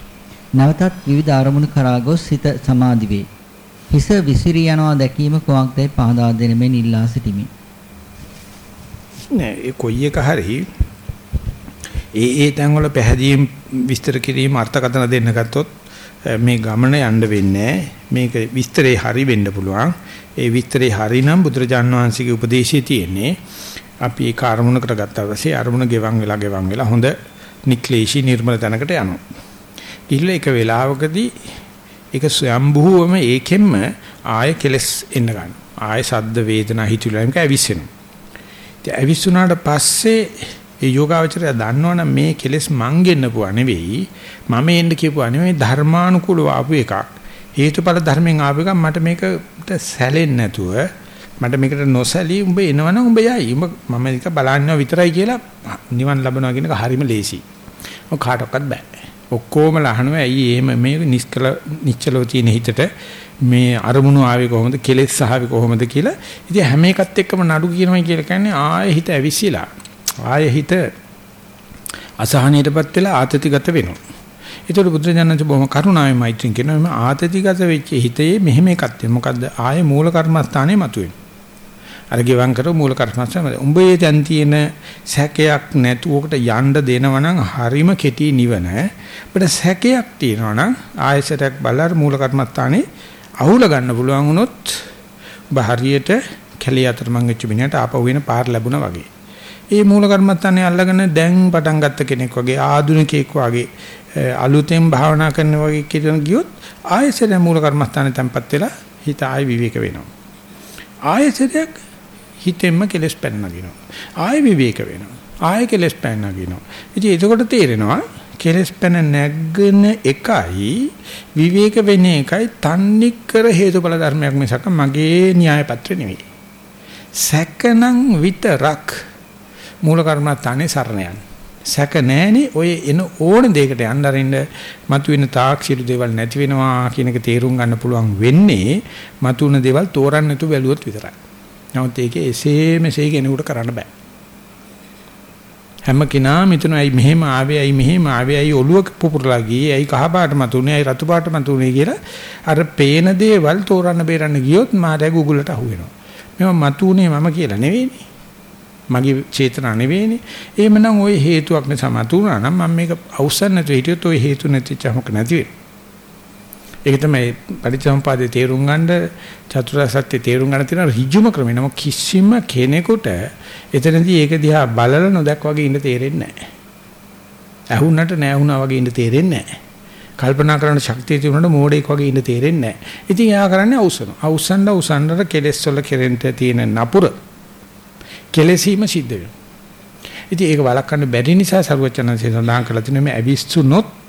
B: නැවතත් විවිධ අරමුණු කරා ගොස් සිත සමාධි වේ. හිස විසිරී යනවා දැකීම කොහොක්දයි පහදා දෙන මෙන් ඉල්ලා සිටිමි.
A: නෑ ඒ කොයි එක හරි. ඒ ඒ තැන් වල පැහැදිලිම් විස්තර කිරීම අර්ථකථන දෙන්න ගත්තොත් මේ ගමන යන්න වෙන්නේ මේක විස්තරේ හරි වෙන්න පුළුවන්. ඒ විස්තරේ හරි නම් බුදුරජාන් වහන්සේගේ උපදේශයේ තියෙන්නේ අපි ඒ කාර්මුණකට ගත්තා පස්සේ අරමුණ ගෙවන් වෙලා ගෙවන් වෙලා හොඳ නික්ලේශී නිර්මල තැනකට යනවා. ගිහිල්ලා එක වෙලාවකදී ඒක ස්වයම්බුවම ඒකෙන්ම ආය කෙලස් එන්න ගන්නවා ආය සද්ද වේදනා හිතුවිලි මේක ඇවිස්සෙනවා. ඉතින් ඇවිස්සුනාට පස්සේ ඒ යෝගාවචරය දන්නවනම් මේ කෙලෙස් මං ගෙන්නපුවා නෙවෙයි මම එන්න කියපුවා නෙවෙයි ධර්මානුකූලව ආපු එකක්. හේතුඵල ධර්මෙන් ආපු එකක් මට මේකට සැලෙන්නේ නැතුව මට මේකට නොසැලී උඹ එනවනම් උඹ යයි. උඹ මම එක බලන්නවා විතරයි කියලා නිවන් ලබනවා කියන එක හරිම ලේසි. ඔය කාටවත් බෑ. ඔක්කොම ලහනවා ඇයි එහෙම මේ නිස්කල නිච්චලෝ තියෙන හිතට? මේ අරමුණු ආවේ කොහොමද? කෙලෙස් ආවේ කොහොමද කියලා? ඉතින් හැම එකත් එක්කම නඩු කියනවා කියලා කියන්නේ ආයෙ හිත ඇවිස්සලා. ආයෙ හිත අසහනයටපත් වෙලා ආතතිගත වෙනවා. ඒතකොට බුදුරජාණන්සේ බොහොම කරුණාවෙන් මෛත්‍රියෙන් කියනවා මේ ආතතිගත වෙච්ච හිතේ මෙහෙම එකක් තියෙනවා. මොකද්ද? ආයෙ මූල කර්මස්ථානේ මතුවෙන අර ගෙවම් කරව මූල කර්මස්ථානේ උඹ ඒ දැන් තියෙන සැකයක් නැතුවකට යන්න දෙනවනම් හරිම කෙටි නිවන අපිට සැකයක් තියෙනවා නම් ආයෙසටක් බලලා මූල කර්මස්ථානේ අහුල ගන්න පුළුවන් වුණොත් ඔබ හරියට කැලිය අතරමං වෙච්ච මිනිහට ආපහු වෙන පාර ලැබුණා වගේ. ඒ මූල කර්මත්තානේ අල්ලගෙන දැන් පටන් ගත්ත කෙනෙක් වගේ ආධුනිකයෙක් වගේ අලුතෙන් භාවනා කරන වගේ කියන ගියොත් ආයෙසෙන් මූල කර්මස්ථානේ තැම්පත් වෙලා හිත ආයෙ විවේක වෙනවා. ආයෙසෙක් හිතෙන්ම කෙලස් පැන්නගිනවා. ආයෙ විවේක වෙනවා. ආයෙ කෙලස් පැන්නගිනවා. ඉතින් එතකොට තේරෙනවා කෙලස් පැන නැග්ගෙන එකයි විවේක වෙන එකයි තන්නේ කර හේතුඵල ධර්මයක් මිසක මගේ න්‍යාය පත්‍ර නෙවෙයි. සැකනම් විතරක් මූල කර්මත්තානේ සරණ යන. සැක නැහෙනේ ඔය එන ඕන දෙයකට යන්න අරින්න මතුවෙන තාක්ෂිරු දේවල් නැති වෙනවා කියන එක තේරුම් ගන්න පුළුවන් වෙන්නේ මතුවෙන දේවල් තෝරන්න නැතුව බැලුවොත් විතරයි. නමුත් ඒකේ එසේ මෙසේ කෙනෙකුට කරන්න බෑ. හැම කෙනාම හිතනවා ඇයි මෙහෙම ආවේ ඇයි මෙහෙම ආවේ ඇයි ඔළුව පුපුරලා ගියේ ඇයි කහ පාට මතුනේ ඇයි රතු පාට මතුනේ කියලා අර පේන දේවල් තෝරන්න බේරන්න ගියොත් මාතය Google-ට අහු වෙනවා. මේවා මතුනේ මම කියලා නෙවෙයිනේ. මගේ චේතනා නෙවෙයිනේ. එහෙමනම් ওই හේතුවක් නිසා මතුනා නම් මම මේක අවසන් නැතුව හිටියොත් ওই හේතු නැතිවම නැති වෙනවා. ඒක තමයි පරිච්ඡම්පාදේ තේරුම් ගන්න චතුරාර්ය සත්‍ය තේරුම් ගන්න තියෙන ඍජුම ක්‍රමය. නම කිසිම කෙනෙකුට එතනදී ඒක දිහා බලලා නොදැක් වගේ ඉන්න තේරෙන්නේ නැහැ. ඇහුන්නට නැහැ වගේ ඉන්න තේරෙන්නේ නැහැ. කල්පනා කරන්න ශක්තිය තිබුණාට මෝඩෙක් වගේ ඉන්න තේරෙන්නේ නැහැ. ඉතින් එයා කරන්නේ අවසන. අවසන්ඩ අවසන්ඩ කෙලෙස් වල කෙරෙන්ට තියෙන නපුර කෙලෙසීම සිද්ධ වෙනවා. ඉතින් ඒක වළක්වන්න බැරි නිසා සරුවචනන්සේ සඳහන් කළ තියෙන මේ අවිස්සුනොත්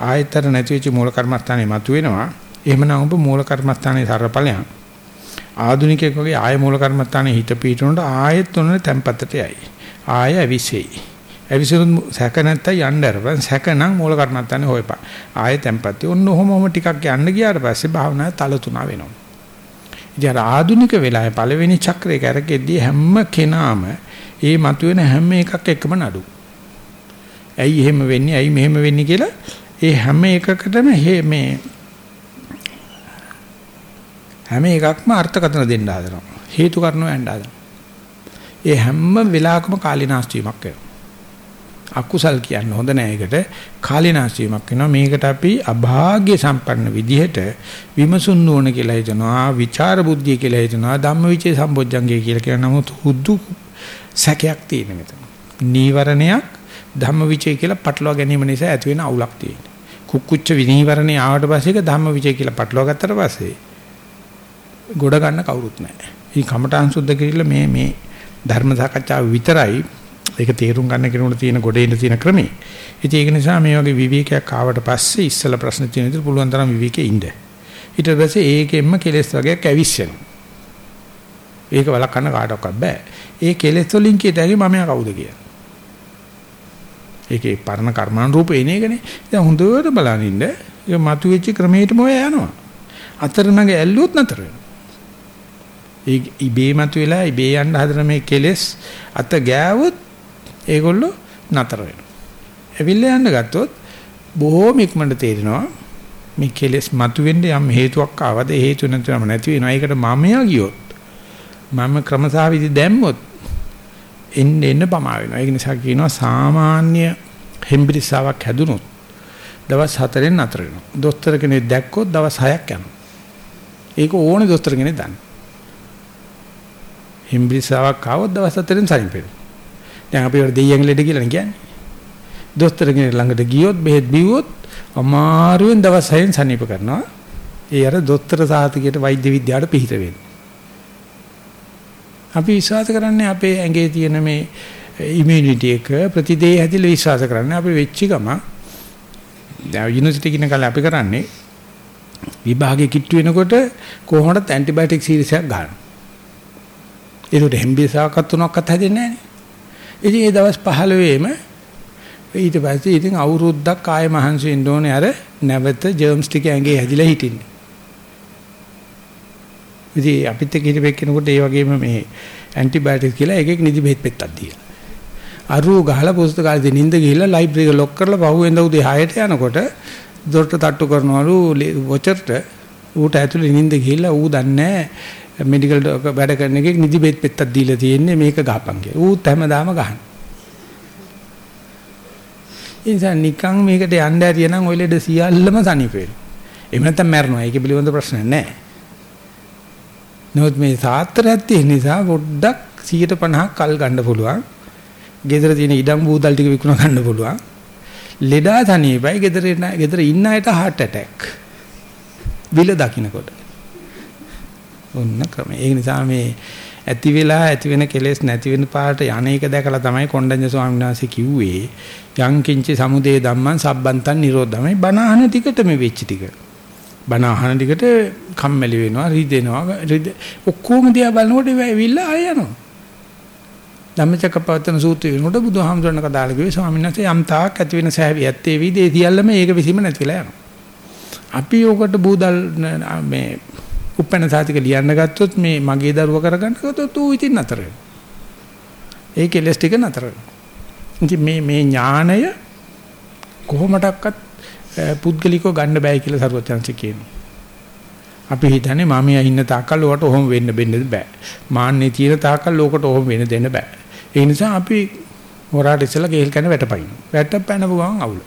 A: ආයතර නැති වෙච්ච මූල කර්මස්ථානේ මතුවෙනවා. එහෙමනම් ඔබ මූල කර්මස්ථානේ සරපලයන්. ආදුනිකයෙක් වගේ ආය මූල කර්මස්ථානේ හිත පීටුනට ආයෙත් උනන තැම්පතට යයි. ආය ඇවිසෙයි. ඇවිසුනු සැක නැත්තම් යන්න අරපන් සැකනම් මූල කර්මස්ථානේ හොයපන්. ආයෙ තැම්පත්. ඔන්න ඔහොමම ටිකක් යන්න ගියාට පස්සේ භාවනාවේ තල තුන වෙනවා. ඉතින් ආදුනික වෙලාවේ පළවෙනි චක්‍රේ කරකෙද්දී හැම කෙනාම ඒ මතුවෙන හැම එකක් එකම නඩු. ඇයි එහෙම වෙන්නේ? ඇයි මෙහෙම වෙන්නේ කියලා ඒ හැම එකකටම මේ හැම එකක්ම අර්ථකථන දෙන්න හදනවා. හේතු කරනව යන්න හදනවා. ඒ හැම වෙලාවකම කාලිනාස්ති වීමක් වෙනවා. අකුසල් කියන්න හොඳ නෑ ඒකට කාලිනාස්ති වීමක් වෙනවා. මේකට අපි අභාග්‍ය සම්පන්න විදිහට විමසුන් නොවන කියලා හිතනවා, විචාර බුද්ධිය කියලා හිතනවා, ධම්මවිචේ සම්බොජ්ජංගය කියලා කියන නමුත් හුදු සැකයක් තියෙන මෙතන. නීවරණයක් ධම්මවිචේ කියලා පටලවා ගැනීම නිසා ඇති වෙන අවුලක් තියෙනවා. කුක්කුච්ච විනීවරණේ ආවට පස්සේ ඒක ධම්මවිචේ කියලා පටලවා ගත්තට පස්සේ ගොඩ ගන්න කවුරුත් නැහැ. ඉතින් කමඨාන් සුද්ධ කිරිල්ල මේ මේ ධර්ම සාකච්ඡාව විතරයි ඒක තේරුම් ගන්න කෙනෙකුට තියෙන ගොඩේ ඉන්න තියෙන ක්‍රමේ. ඉතින් ඒක නිසා මේ වගේ විවේකයක් ආවට පස්සේ ඉස්සලා ප්‍රශ්න තියෙන විදිහට පුළුවන් තරම් විවේකේ ඉන්න. ඊට පස්සේ ඒකෙන්ම කෙලස් වගේක් ඇවිස්සෙනවා. ඒක වළක්වන්න කාටවත් බෑ. ඒ කෙලස් වලින් කියතයි මම කවුද කියලා. ඒකේ පරණ කර්මානුරූප එන එකනේ. දැන් හොඳට බලන් ඉන්න. ඒක මතුවෙච්ච ක්‍රමයටම ඔය යනවා. අතරමඟ ඇල්ලුවොත් නතර වෙනවා. ඒ ඉබේ මතුවෙලා ඉබේ යන්න හදන මේ කෙලෙස් අත ගෑවොත් ඒගොල්ලෝ නතර වෙනවා. ඇවිල්ලා යන්න ගත්තොත් බොහෝම ඉක්මනට තේරෙනවා මේ කෙලෙස් මතුවෙන්න යම් හේතුවක් ආවද ඒ හේතු නැතුවම නැති වෙනවා. ඒකට මමයා ගියොත් මම ක්‍රමසාවිදි දැම්මොත් එන්න එන්න පමා වෙනවා. ඒක නිසා කියනවා සාමාන්‍ය හෙම්බිරිසාවක් හැදුනොත් දවස් 4ෙන් නතර වෙනවා. දොස්තර කෙනෙක් දැක්කොත් දවස් 6ක් යනවා. ඒක ඕනේ දොස්තර කෙනෙක් දන්නේ. හිම්බිරිසාවක් ආවොත් දවස් හතරෙන් සනිපෙනවා. දැන් අපි වල දෙයියන් ලෙඩ කියලා කියන්නේ. දොස්තර කෙනෙක් ළඟට ගියොත් බෙහෙත් බිව්වොත් අමාරුවෙන් දවස් 6න් සනීප කරනවා. ඒ අර දොස්තර සාහිතිකයට වෛද්‍ය විද්‍යාවට පිහිට වෙනවා. අපි විශ්වාස කරන්නේ අපේ ඇඟේ තියෙන මේ ඉමුනිටි එක ප්‍රතිදේ හැදිලා විශ්වාස කරන්නේ අපි වෙච්ච ගම දැන් යුනිවර්සිටි කියන කාලේ අපි කරන්නේ විභාගේ කිට්ටු වෙනකොට කොහොමද ඇන්ටිබයොටික් සීරීස් එකක් ගන්න. ඒකට හෙම්බිසාවක්වත් තුනක්වත් හැදෙන්නේ නැහැ නේ. ඉතින් ඒ දවස් 15ෙම ඊට පස්සේ ඉතින් අවුරුද්දක් ආයෙ මහන්සි වෙන්න ඕනේ අර නැවත ජර්ම්ස් ටික ඇඟේ හැදිලා හිටින්නේ. ඉතින් අපිත් එක්ක හිටපෙක් කෙනෙකුට ඒ වගේම මේ ඇන්ටිබයොටික් කියලා එකෙක් නිදි බෙහෙත් පෙත්තක් දීලා. අරුව ගහලා පුස්තකාලේ නිින්ද ගිහිල්ලා ලයිබ්‍රරි එක ලොක් කරලා පහුවෙන්ද උදේ 6ට යනකොට දොරට තට්ටු කරනවලු වොචර්ට ඌට ඇතුලේ නිින්ද ගිහිල්ලා ඌ දන්නේ මෙඩිකල් වැඩ කරන එකෙක් නිදි බෙහෙත් පෙත්තක් දීලා තියෙන්නේ මේක ගහපන් කියලා. ඌත් හැමදාම ගහන. ඉතින් නිකන් මේකට යන්න ඇරිය නම් ඔය ලෙඩ සියල්ලම සනීප වෙනවා. එහෙම නැත්නම් මැරෙනවා. ඒකේ පිළිබඳ ප්‍රශ්න නැහැ. නමුත් මේ සාත්‍රයක් තියෙන නිසා පොඩ්ඩක් 150ක් කල් ගන්න පුළුවන්. ගෙදර තියෙන ඉඩම් බූදල් ටික විකුණ ගන්න පුළුවන්. ලෙඩා තනියමයි ගෙදර ගෙදර ඉන්න අයට heart attack. විල දකින්නකොට. ඔන්න ක්‍රම. ඒ නිසා මේ ඇති වෙලා ඇති වෙන කෙලෙස් නැති වෙන පාට යන්නේක දැකලා තමයි කොණ්ඩඤ්ඤ ස්වාමීන් වහන්සේ කිව්වේ යං කිංචි සමුදේ ධම්මං සබ්බන්තං නිරෝධමයි බණ අහන ටිකට මේ වෙච්ච ටික. බණ අහන ටිකට කම්මැලි වෙනවා රිදෙනවා ඔක්කොම දිහා බලනකොට වෙවිලා ආය යනවා. ධම්මචක්කපවත්තන සූත්‍රය වෙනකොට බුදුහාමුදුරණ කතාල කිව්වේ ස්වාමීන් වහන්සේ යම් තාක් ඇති වෙන සෑවි ඇත්තේ විදේ සියල්ලම ඒක විසීම නැතිලා යනවා. අපි ඕකට බූදල් මේ උපැන්න සාතික ලියන්න ගත්තොත් මේ මගේ දරුව කරගන්න ගත්තොත් ඌ ඉතින් නතර වෙනවා. ඒ කෙලස් ටික නතර වෙනවා. ඉතින් මේ මේ ඥාණය කොහොමඩක්වත් පුද්ගලිකව ගන්න බෑ කියලා සරුවචාන්සේ කියනවා. අපි හිතන්නේ මාමියා ඉන්න තාක්කල් ඔකට ඔහොම වෙන්න බෙන්න බෑ. මාන්නේ තියෙන තාක්කල් ඔකට ඔහොම වෙන්න දෙන්න බෑ. ඒ නිසා අපි හොරාට ඉස්සලා ගෙල් කන වැටපයින්. වැටපැනපු ගමන් අවුල.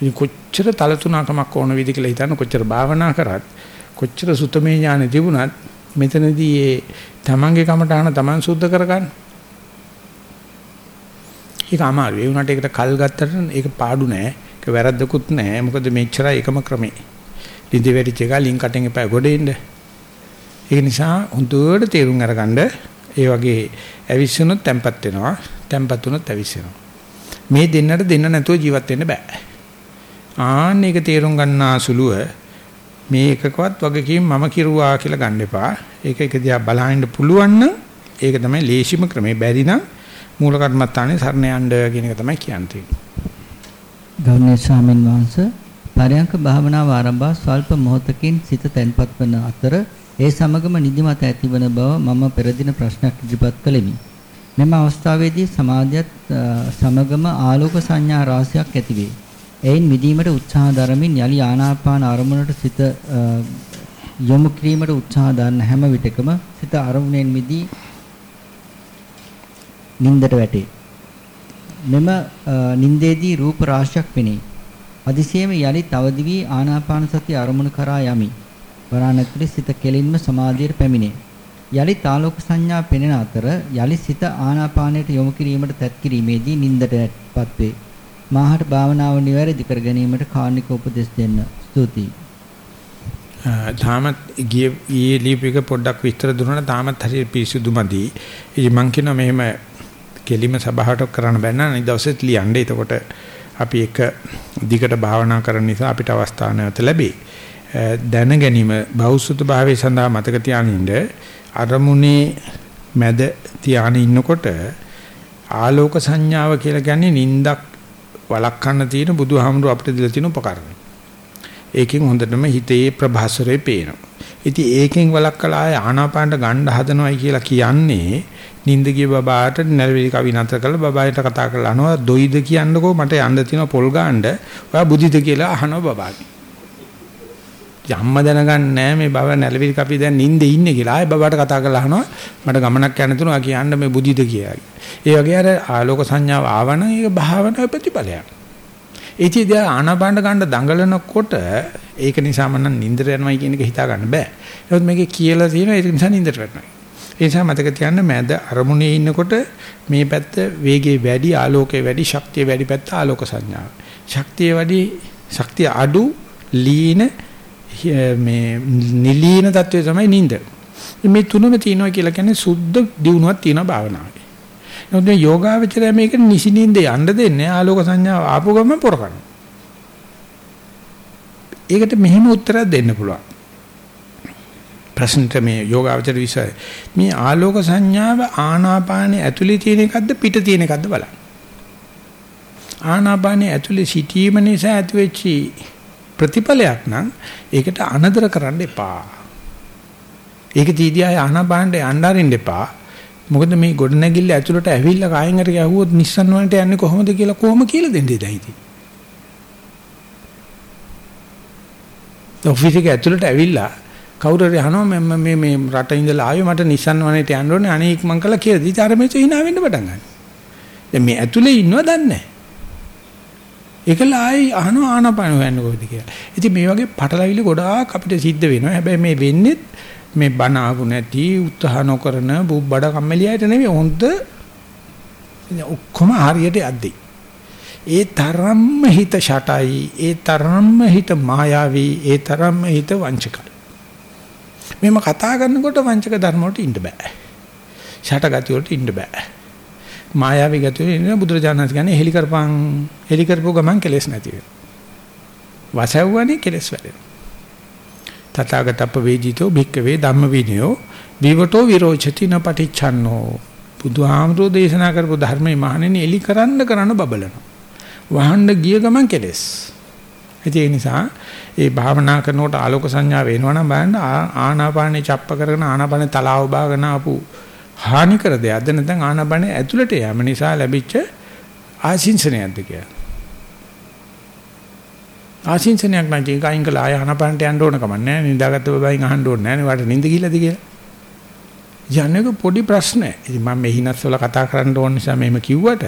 A: ඉතින් කොච්චර තලතුණකමක් ඕන විදි කියලා හිතන්න කොච්චර භාවනා කරත් කොච්චර සුතමේ ඥාන තිබුණත් මෙතනදී ඒ තමන්ගේ කමටහන තමන් සුද්ධ කරගන්න. ඒක අමාරුයි. ඒ වුණාට ඒකට කල් ගත්තට ඒක පාඩු නෑ. ඒක වැරද්දකුත් නෑ. මොකද මෙච්චරයි එකම ක්‍රමේ. ලිඳි වෙරිච එක ලින්ක් කටින් එපා ගොඩේ ඉන්න. ඒ නිසා හොඳට තේරුම් අරගන්න ඒ වගේ ඇවිස්සුනොත් තැම්පත් වෙනවා. තැම්පත් වුනොත් ඇවිස්සෙනවා. මේ දෙන්නට දෙන්න නැතුව ජීවත් වෙන්න බෑ. ආන්න ඒක තේරුම් ගන්නා සුළුව මේ එකකවත් වගකීම් මම කිරුවා කියලා ගන්න එපා. ඒක එක දිහා බලහින්න පුළුවන් නම් ඒක තමයි ලේසිම ක්‍රමේ. බැරි නම් මූල කර්මත්තානේ සරණ යන්න කියන එක තමයි කියන්නේ.
B: ගෞරවනීය ස්වාමීන් වහන්සේ පරයන්ක භාවනාව ආරම්භා ස්වල්ප මොහොතකින් සිත තැන්පත් වන අතර ඒ සමගම නිදිමත ඇතිවන බව මම පෙර දින ප්‍රශ්නයක් ඉදිරිපත් කළෙමි. මෙම අවස්ථාවේදී සමාධියත් සමගම ආලෝක සංඥා රාශියක් ඇතිවේ. එයින් මිදීමට උත්සාහ දරමින් යලි ආනාපාන අරමුණට සිත යොමු කිරීමට උත්සාහ දරන හැම විටකම සිත අරමුණෙන් මිදී නින්දට වැටේ. මෙම නින්දේදී රූප රාශියක් පෙනේ. අදිසියම යලි තවදි වී ආනාපාන සති අරමුණු කරා යමි. වරාණතුලේ සිත කෙලින්ම සමාධියට පැමිණේ. යලි තාලෝක සංඥා පෙනෙන අතර යලි සිත ආනාපානයට යොමු කිරීමට තත් කිරීමේදී නින්දටපත් වේ. මාහට භාවනාව නිවැරදි කර ගැනීමට කාර්නික උපදෙස් දෙන්න. ස්තුතියි.
A: තාමත් ගිය ඊයේ ලිපික පොඩ්ඩක් විස්තර දුන්නා තාමත් හරියට පිසුදුමදි. ඉතින් මං කියනවා මෙහෙම කෙලිම සභාවට කරන්න බෑ නේද? දවසෙත් ලියන්න. එතකොට අපි එක දිගට භාවනා කරන නිසා අපිට අවස්ථාව නැවත ලැබේ. දැන ගැනීම බෞසුත භාවයේ සඳහා මතක තියානින්න අරමුණේ මැද තියාගෙන ඉන්නකොට ආලෝක සංඥාව කියලා කියන්නේ නින්දක් වළක්වන්න තියෙන බුදුහාමුදුර අපිට දීලා තියෙන උපකරණ. ඒකෙන් හොඳටම හිතේ ප්‍රභාසරේ පේනවා. ඉතින් ඒකෙන් වළක්කලා ආය ආනාපානට ගන්න හදනවයි කියලා කියන්නේ නින්ද ගිය බබාට නැරවිලි කවි නතර කරලා බබාට කතා කරලා අහනවා දොයිද කියන්නකෝ මට යන්න තියෙන පොල් ගාන්න ඔයා බුදිද කියලා අහනවා බබාට. යම්ම දැනගන්නේ මේ බබා නැරවිලි කපි දැන් නින්දේ ඉන්නේ කියලා ආය බබාට කතා කරලා අහනවා මට ගමනක් යන්න තුනවා කියන්න මේ බුදිද කියලා. ඒ වගේ අර ආලෝක සංඥාව ආවනම් ඒක භාවනාවේ ප්‍රතිඵලයක්. ඒකදී දැන් ආනාපාන ගන්න දඟලනකොට ඒක නිසා මම නින්දට යනවා කියන එක හිතා ගන්න බෑ. ඒත් මේකේ කියලා තියෙනවා ඒක නිසා නින්දට වැටෙනවා. ඒ නිසා මතක තියාගන්න මැද අරමුණේ ඉන්නකොට මේ පැත්ත වේගයේ වැඩි ආලෝකයේ වැඩි ශක්තිය වැඩි පැත්ත ආලෝක සංඥාව. ශක්තිය වැඩි ශක්තිය අඩු ලීන මේ නිලීන தત્ත්වය තමයි නිින්ද. මේ තුනම තියෙනවා කියලා කියන්නේ සුද්ධ දියුණුවක් තියෙනවා භාවනාවේ. නමුත් මේ යෝගාවචරය මේක නිසිනින්ද යන්න දෙන්නේ ආලෝක සංඥාව ආපු ගමන් පොර කරනවා. ඒකට මෙහෙම උත්තරයක් දෙන්න පුළුවන්. ප්‍රශ්නට මේ යෝගාවචර විශ්ය මේ ආලෝක සංඥාව ආනාපානයේ ඇතුලේ තියෙන එකක්ද පිට තියෙන එකක්ද බලන්න. ආනාපානයේ ඇතුලේ සිටීම නිසා ඇතිවෙච්ච ප්‍රතිඵලයක් නම් ඒකට අනදර කරන්න එපා. ඒක තීදී ආය ආනාපානට යන්න අරින්න එපා. මොකද මේ ගොඩනැගිල්ල ඇතුළට ඇවිල්ලා කායෙන් හරි ගැහුවොත් නිස්සන් වලට යන්නේ කොහොමද කියලා කොහොම කියලා දෙන්නේ දැයිති. ඔෆිස් එක ඇතුළට ඇවිල්ලා කවුරු හරි අහනවා මම මේ මේ රට ඉඳලා ආවේ මට නිස්සන් වනේට යන්න ඕනේ අනේක් මං කළා කියලා. ඉතින් අර මේක hina වෙන්න පටන් ගන්නවා. දැන් මේ ඇතුලේ ඉන්නව දන්නේ නැහැ. ඒකල ආයි අහනවා ආනපන හොයන්න කොහොමද කියලා. ඉතින් මේ වගේ පටලවිලි ගොඩාක් අපිට සිද්ධ වෙනවා. හැබැයි මේ වෙන්නේ මේ බණ ආපු නැති උත්සාහ නොකරන බුබ්බඩ කම්මැලියට නෙවෙයි හොඳ ඔක්කොම හරියට යද්දි. ඒ තරම්ම හිත ෂටයි, ඒ තරම්ම හිත මායාවී, ඒ තරම්ම හිත වංචකයි. මෙහෙම කතා කරනකොට වංචක ධර්ම වලට ඉන්න බෑ. ෂට ගති වලට ඉන්න බෑ. මායාවී ගති වල ඉන්න බුදුරජාණන් කියන්නේ හෙලි කරපන් හෙලි කරපුව ගමන් කෙලස් නැති වෙනවා. වසව්වනේ කෙලස් වැඩෙනවා. තථාගතප්ප වේජිතෝ භික්කවේ ධම්ම විනයෝ විවටෝ විරෝචති න පටිච්චන්නෝ බුදුහාමුදුරෝ දේශනා කරපු ධර්මයේ මහණෙනි එලි කරන්න කරන්න බබලනවා. වහන්න ගිය ගමන් කෙලස්. ඒ නිසා ඒ භාවනා කරනකොට ආලෝක සංඥා වෙනවනම් බලන්න ආනාපානේ චප්ප කරගෙන ආනාපානේ තලාව බාගෙන ආපු හානි කර දෙයක්ද නැත්නම් ආනාපානේ ඇතුළට යෑම නිසා ලැබිච්ච ආශිංසනයක්ද කියලා. ආශිංසනයක් නම් ජී කයින් කළා ආය ආනාපානට යන්න ඕන කම නැහැ. නිදාගත්ත බබයින් අහන්න ඕනේ නැහැ. වාට නිින්ද ගිහලාද කියලා. යන්නේක පොඩි ප්‍රශ්න. ඉතින් මම මේ හිනස් වල කතා කරන්න ඕන නිසා මෙහෙම කිව්වට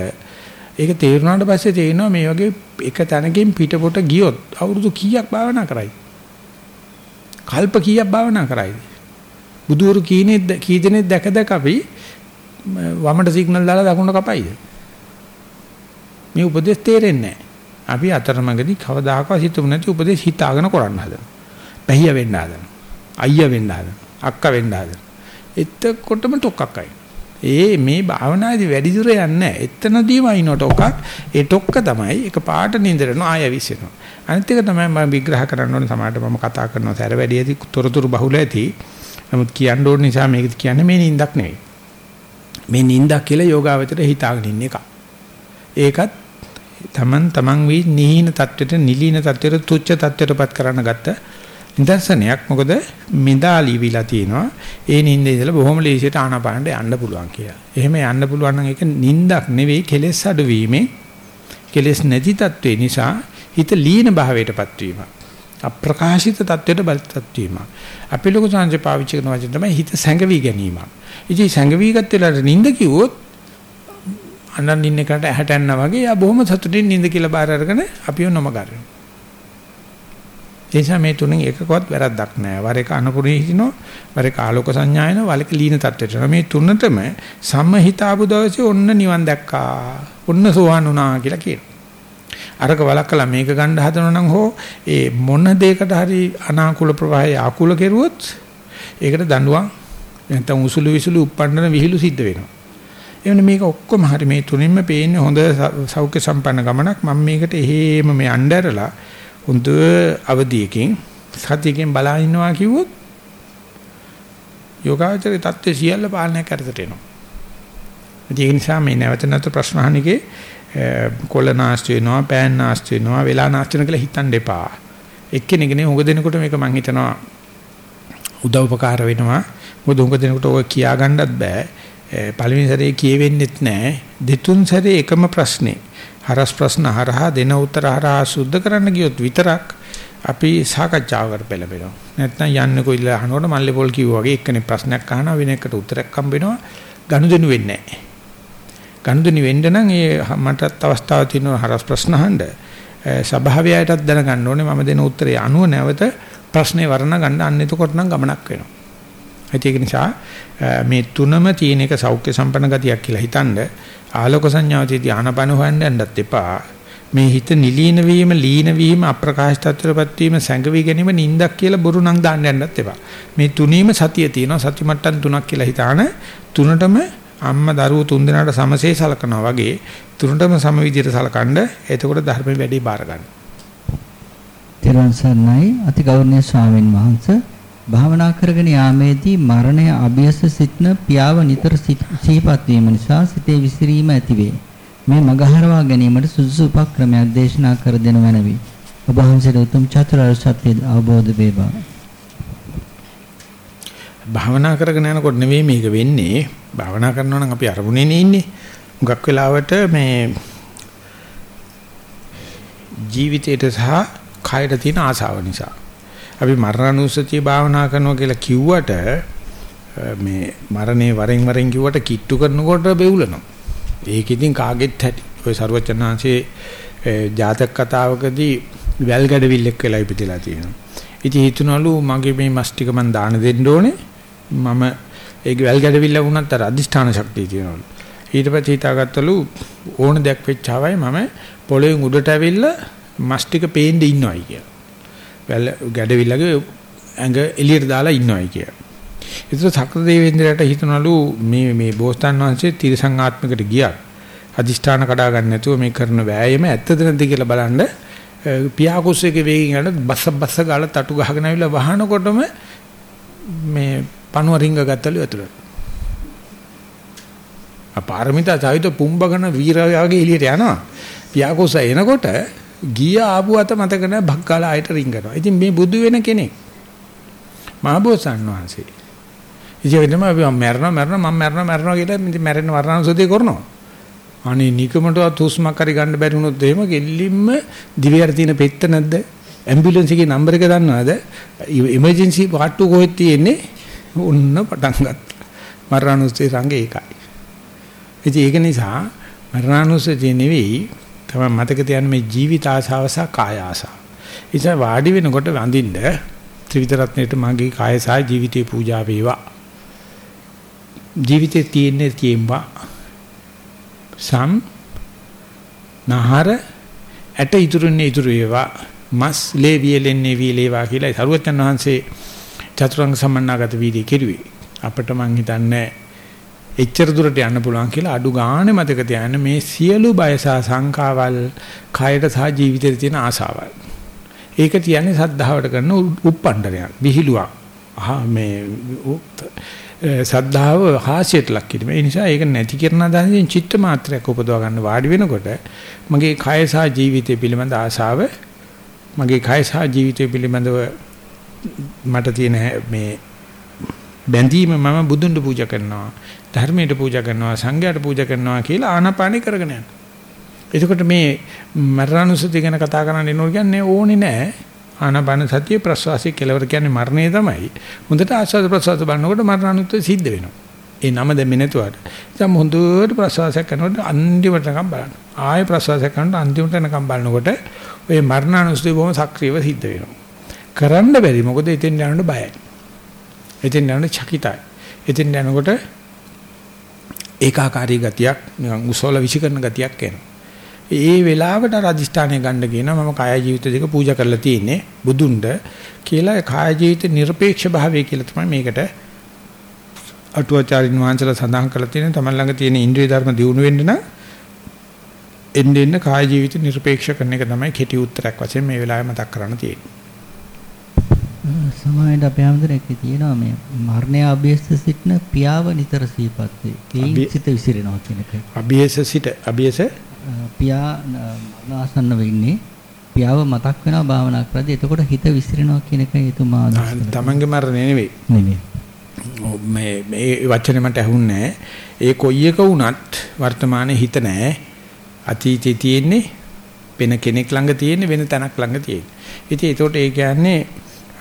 A: ඒක තේරුණාට පස්සේ තේරෙනවා මේ වගේ එක තැනකින් පිටපොට ගියොත් අවුරුදු කීයක් භාවනා කරයි? කල්ප කීයක් භාවනා කරයිද? බුදුවරු කීනේ කී දෙනෙක් දැක දැක අපි වමට සිග්නල් දාලා දකුණට කපයිද? මේ උපදේශ තේරෙන්නේ නැහැ. අපි අතරමඟදී කවදාකවත් හිතුව නැති උපදේශ හිතාගෙන කරන්න හදනවා. පැහිය වෙන්න හදනවා. අයියා වෙන්න හදනවා. අක්කා වෙන්න හදනවා. එතකොටම ටොක්ක්ක්කයි. ඒ මේ භාවනාදී වැඩි දුර යන්නේ නැහැ. එතනදීම අයින්නට ඔකක් ඒ ඩොක්ක තමයි ඒක පාට නිඳරන ආය විසිනවා. අනිත් එක තමයි මම විග්‍රහ කරන්න ඕනේ සමහරට මම කතා කරනවා සැර වැඩි ඇති තොරතුරු බහුල ඇති. නමුත් කියන්න ඕන නිසා මේක කියන්නේ මේ නිින්දක් නෙවෙයි. මේ නිින්දක් කියලා යෝගාවචරය හිතාගෙන ඉන්න එක. ඒකත් තමන් තමන් වී නිහින தත්වෙට නිලීන தත්වෙට තුච්ච தත්වෙටපත් කරන්න ගත්තා නිදර්ශනයක් මොකද මිදාලි විලා තියෙනවා ඒ නිින්දේ ඉඳලා බොහොම ලේසියට ආනාපානට යන්න පුළුවන් කියලා. එහෙම යන්න පුළුවන් නම් ඒක නිින්දක් නෙවෙයි කෙලෙස් අඩුවීමේ කෙලෙස් නැති தත්වේ නිසා හිත ලීන භාවයටපත් වීම. අප්‍රකාශිත தත්වයටපත් වීම. අපි ලොකු සංජය පාවිච්චි කරන වචන තමයි හිත සැඟවි ගැනීම. ඉතින් සැඟවි ගත්ත වෙලාවට නිින්ද කිව්වොත් අනන් ඉන්න එකට ඇහැට යනවා වගේ යා බොහොම සතුටින් නිින්ද කියලා බාර අරගෙන අපිව නොම ගන්නවා. ඒ නිසා මේ තුනෙන් එකකවත් වැරද්දක් නැහැ. වර එක අනුපුරී හිටිනවා, වර එක ආලෝක සංඥායන, වර එක ලීන තත්ත්වයට. මේ තුනටම සම්මහිතාපු දවසේ ඔන්න නිවන් දැක්කා. ඔන්න සෝවන් වුණා කියලා කියනවා. අරක වලක්කලා මේක ගන්න හදනවා නම් හෝ ඒ මොන දෙයකට හරි අනාකූල ප්‍රවාහය ආකූල කෙරුවොත් ඒකට දඬුවම් නැත්නම් උසුළු විසුළු උප්පන්නන විහිළු සිද්ධ වෙනවා. එවනේ මේක ඔක්කොම හරි මේ තුනින්ම පේන්නේ හොඳ සෞඛ්‍ය සම්පන්න ගමනක් මම මේකට එහෙම මේ අnderලා හොඳ අවදියකින් සතියකින් බලා ඉන්නවා කිව්වොත් යෝගාචරයේ தත්ත්වය සියල්ල පාලනය කරතට එනවා. ඒ නිසා මේ නැවත නැවත ප්‍රශ්න අහන්නේගේ කොළ නාස්ති වෙනවා, පෑන් නාස්ති වෙනවා, වෙලා නාස්ති වෙනවා කියලා හිතන්න එපා. එක්කෙනෙක්නේ හොඟ දෙනකොට මේක මං හිතනවා උදව් උපකාර වෙනවා. මොකද හොඟ දෙනකොට ඔය කියා ගන්නත් බෑ. පළවෙනි සැරේ කියවෙන්නෙත් නෑ. දෙතුන් සැරේ එකම ප්‍රශ්නේ. හරස් ප්‍රශ්න හරහා දෙන උත්තර හරහා සුද්ධ කරන්න ගියොත් විතරක් අපි සාකච්ඡාවකට පෙළඹෙනවා. නැත්නම් යන්නේ කොයිලා අහනකොට මල්ලේ පොල් කිව්වා වගේ එක්කෙනෙක් ප්‍රශ්නයක් අහනවා වෙන එකට උත්තරයක් හම්බ වෙනවා. ගනුදෙනු වෙන්නේ නැහැ. ගනුදෙනු වෙන්න නම් ඒ මටත් අවස්ථාවක් තියෙනවා හරස් ප්‍රශ්න අහන්න. සභාවයයටත් දැනගන්න ඕනේ මම දෙන උත්තරේ අනුව නැවත ප්‍රශ්නේ වර්ණ ගන්න අන්න එතකොට නම් ගමනක් වෙනවා. ඒක නිසා මේ තුනම තියෙන එක සෞඛ්‍ය සම්පන්න ගතියක් කියලා හිතනද ආලෝක සංඥාවේදී ආනපන හොයන්න යන්නත් එපා. මේ හිත නිලීන වීම, ලීන වීම, අප්‍රකාශ තත්ත්වයටපත් වීම, සැඟවි ගැනීම නින්දක් කියලා බොරු නම් දාන්න යන්නත් එපා. මේ තුනීම සතිය තියෙනවා. සති මට්ටම් තුනක් කියලා හිතාන තුනටම අම්මා දරුවෝ තුන් දෙනාට සමසේ සලකනවා වගේ තුනටම සම විදියට සලකනද එතකොට ධර්ම වැඩි බාර ගන්න.
B: තෙරුවන් සරණයි අතිගෞරවනීය ස්වාමින් වහන්සේ භාවනා කරගෙන යාමේදී මරණය අභියස සිටන පියාව නිතර සිහිපත් වීම නිසා සිතේ විසිරීම ඇතිවේ. මේ මගහරවා ගැනීමට සුදුසු උපක්‍රමයක් දේශනා කර දෙනු මැනවි. ඔබ වහන්සේට උතුම් චතුරාර්ය සත්‍ය අවබෝධ වේවා.
A: භාවනා කරගෙන යනකොට නෙවෙයි මේක වෙන්නේ. භාවනා කරනවා නම් අපි අරමුණේ නේ ඉන්නේ. මුගක් වෙලාවට මේ ජීවිතයට සහ කයට තියෙන ආසාව නිසා. අපි මරණානුස්සතිය භාවනා කරනවා කියලා කිව්වට මේ මරණේ වරෙන් වරෙන් කිව්වට කිට්ටු කරනකොට බෙවුලනවා. ඒක ඉතින් කාගෙත් ඇති. ඔය සරුවචනාංශයේ ජාතක කතාවකදී වැල් ගැඩවිල්ලෙක් වෙලා ඉපදලා තියෙනවා. ඉතින් හිතනලු මගේ මේ මස් ටික මන් දාන දෙන්න ඕනේ. මම ඒක වැල් ගැඩවිල්ල වුණත් අර අදිෂ්ඨාන ශක්තිය තියෙනවලු. ඊට පස්සේ හිතාගත්තලු ඕන දෙයක් වෙච්චාවයි මම පොළොවෙන් උඩට ඇවිල්ලා මස් ටික පේන්න ඉන්නවයි කියලා. වැල් ගැඩවිල්ලගේ ඇඟ එළියට දාලා ඉන්නවයි කියලා. ඒතර සක්‍ර දේවේන්ද්‍රයාට හිතනලු මේ මේ බෝසතාන් වහන්සේ තිරසං ආත්මයකට ගියා. අදිෂ්ඨාන කඩා ගන්න නැතුව මේ කරන වෑයම ඇත්තද නැද්ද කියලා බලන්න පියාකුස්සේගේ වේගින් යන බස්ස බස්ස ගාලා තටු ගහගෙන ආවිලා වහනකොටම මේ පණුව රිංග ගත්තලු ඇතුළට. අපාරමිතා සාහිත පුම්බගෙන වීරයාගේ එළියට යනවා. පියාකුස්ස එනකොට ගිය ආපු අත මතක නැහැ භක්කාලා ආයත රිංගනවා. ඉතින් මේ බුදු වෙන කෙනෙක්. මහබෝසත්න් වහන්සේ. ඉතින් වෙනම අපි මැරෙනවා මැරෙනවා මම මැරෙනවා මැරෙනවා කියලා ඉතින් මැරෙන්න වර්ණානුසතිය කරනවා. අනේ නිකමටවත් හුස්මක් හරි ගන්න බැරි වුණොත් එහෙම ගෙල්ලින්ම දිවයට තියෙන පෙත්ත නැද්ද? ඇම්බියුලන්ස් එකේ නම්බර එක දන්නවද? ඉමර්ජන්සි පාට්ටු කොහෙද තියෙන්නේ? උන්න පටන් ගත්තා. මරණානුස්සතිය සංගේ ඒකයි. ඉතින් ඒක නිසා මරණානුස්සතිය නෙවෙයි තමයි මතක තියන්න මේ ජීවිත ආශාව සහ කාය ආශාව. ඉතින් වාඩි වෙනකොට වඳින්න ත්‍රිවිධ රත්නයේට මගේ කාය සහ ජීවිතේ පූජා වේවා. ජීවිතේ තියෙන්නේ තියෙම්වා. සම් නහර ඇට ඉතුරුන්නේ ඉතුරු වේවා. මස් ලේ වියලෙන්නේ වියලේවා කියලා සරුවචන් වහන්සේ චතුරංග සම්මන්නාගත වීදී කෙරුවේ. අපිට මං හිතන්නේ එච්චර දුරට යන්න පුළුවන් කියලා අඩු ගානේ මතක තියාගන්න මේ සියලු බය සහ සංකාවල් කයට සහ ජීවිතේට තියෙන ආසාවල්. ඒක කියන්නේ සද්ධාවට කරන උප්පණ්ඩරයක්, විහිළුවක්. ආ මේ සද්ධාව හාස්‍යයට ලක් කිරීම. ඒ නිසා ඒක නැති කරන දාන්නේ චිත්ත මාත්‍රයක් උපදවා ගන්න වාඩි වෙනකොට මගේ කය සහ ජීවිතය පිළිබඳ ආසාව මගේ කය සහ ජීවිතය පිළිබඳව මට තියෙන මේ බැඳීම මම බුදුන්ට පූජා කරනවා ධර්මයට පූජා කරනවා සංඝයාට පූජා කරනවා කියලා ආනාපානෙ කරගෙන යනවා. එතකොට මේ මරණානුසතිය ගැන කතා කරන්න එනකොට කියන්නේ ඕනේ නෑ ආනාපාන සතිය ප්‍රසවාසයේ කෙලවර කියන්නේ මරණය තමයි. හොඳට ආස්වාද ප්‍රසවාස බලනකොට මරණානුස්සතිය සිද්ධ වෙනවා. ඒ නම දෙන්නේ නැතුවට. දැන් හොඳට ප්‍රසවාසයක් කරනකොට අන්තිමට නිකන් බලන්න. ආයෙ ප්‍රසවාසයක් කරනකොට අන්තිමට නිකන් බලනකොට ඔය මරණානුස්සතිය බොහොම සක්‍රියව සිද්ධ වෙනවා. කරන්න බැරි මොකද එතෙන් යනකොට බයයි. එතෙන් යනකොට චකිතයි. එතෙන් යනකොට ඒකාකාරී ගතියක් නිකන් උසෝල විසිකරන ගතියක් එනවා. ඒ වෙලාවට අධිෂ්ඨානය ගන්න කියනවා මම කාය ජීවිත දෙක පූජා කරලා තියෙන්නේ බුදුන්ට කියලා කාය ජීවිත নিরপেক্ষ භාවය කියලා තමයි මේකට අටුවාචාරින් වහන්සේලා සඳහන් කරලා තියෙන තමන් ළඟ තියෙන ඉන්ද්‍රිය ධර්ම දියුණු වෙන්න නම් එන්න එන්න කාය ජීවිත নিরপেক্ষ කරන එක තමයි කෙටි උත්තරයක් වශයෙන් මේ වෙලාවේ මතක් කරන්න තියෙන්නේ.
B: සමායයට අපේ හැමදෙරේ තියෙනවා මේ මරණය අභියස සිටින පියාව නිතර සිහිපත් වේ. ඒ සිත විසිරෙනවා කියන එක.
A: අභියස සිට අභියස
B: පියා මරණාසන්න වෙන්නේ පියාව මතක් වෙනවා භාවනා කරද්දී එතකොට හිත විසිරෙනවා කියන එක එතුමා
A: තමන්ගේ මරණය නෙවෙයි.
B: නෙවෙයි.
A: මේ මේ වචනේ මට ඇහුන්නේ ඒ කොයි එක වුණත් වර්තමානයේ හිත නැහැ. අතීතයේ තියෙන්නේ වෙන කෙනෙක් ළඟ තියෙන්නේ වෙන තැනක් ළඟ තියෙන්නේ. ඉතින් ඒකට ඒ කියන්නේ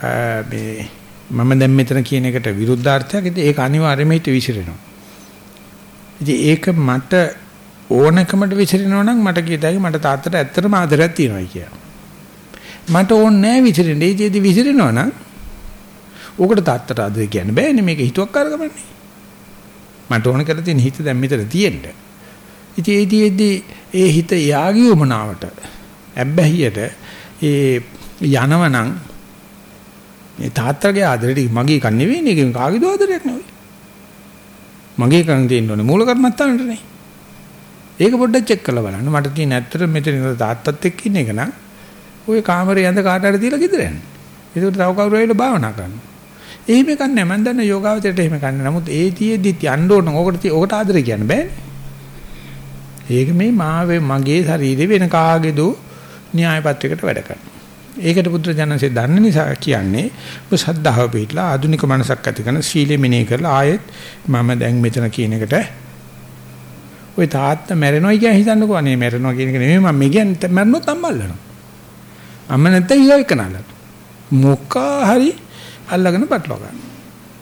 A: මේ මම දැන් මෙතන කියන එකට විරුද්ධාර්ථයක්. ඉතින් ඒක අනිවාර්යයෙන්ම හිත විසිරෙනවා. ඉතින් ඒක මට ඕනකමට විසිරෙනවා නම් මට කියතයි මට තාත්තට ඇත්තටම ආදරයක් තියෙනවා කියලා. මට ඕනේ නැහැ විසිරෙන්න. ඒ ජීවිතේ විසිරෙනවා නම් ඕකට තාත්තට ආදරය කියන්න බෑනේ මේක හිතුවක් කරගමන්නේ. මට ඕන කරලා තියෙන හිත දැන් මෙතන තියෙන්න. ඉතින් ඒදී ඒ හිත යාගියොමනාවට ඇබ්බැහියට ඒ යනවනම් මේ තාත්තගේ ආදරෙට මගේ කන් නෙවෙයි නේ කාගේද ආදරයක් නෙවෙයි. මගේ කන් තියෙන්න ඕනේ මූල කර්මත්තානටනේ. ඒක පොඩ්ඩක් චෙක් කරලා බලන්න. මට තියෙන ඇත්තට මෙතන ඉඳලා තාත්තත් එක්ක ඉන්න එක නම් ওই කාමරේ ඇඳ කාට හරි තියලා ගෙදර යන්න. ඒක තව කවුරු ඇවිල්ලා භාවනා කරනවා. එහෙම කන්නේ මම දන්න යෝගාවචරයට එහෙම කන්නේ. නමුත් ඒ තියේදිත් යන්න ඕන. ඕකට ඕකට ආදරේ කියන්න බෑනේ. ඒක මේ මාවේ මගේ ශරීරේ වෙන කාගේද න්‍යාය පත්‍රයකට වැඩ කරනවා. ඒකට පුත්‍ර ජනසේ දන්න නිසා කියන්නේ ඔය සද්ධාව පිටලා ආධුනික මනසක් ඇති කරන සීලෙ මෙනේ කරලා ආයෙත් මම දැන් මෙතන කියන එකට ඔය තාත්තා මැරෙනවා කියන හිතන්නකෝ අනේ මැරෙනවා කියන එක නෙමෙයි මම මේ කියන්නේ මැරෙනොත් අම්මල්ලනවා. අම්ම නැත්නම් ඊයෝ එක නලන. මොකා හරි අල්ලගෙන පටලවා ගන්න.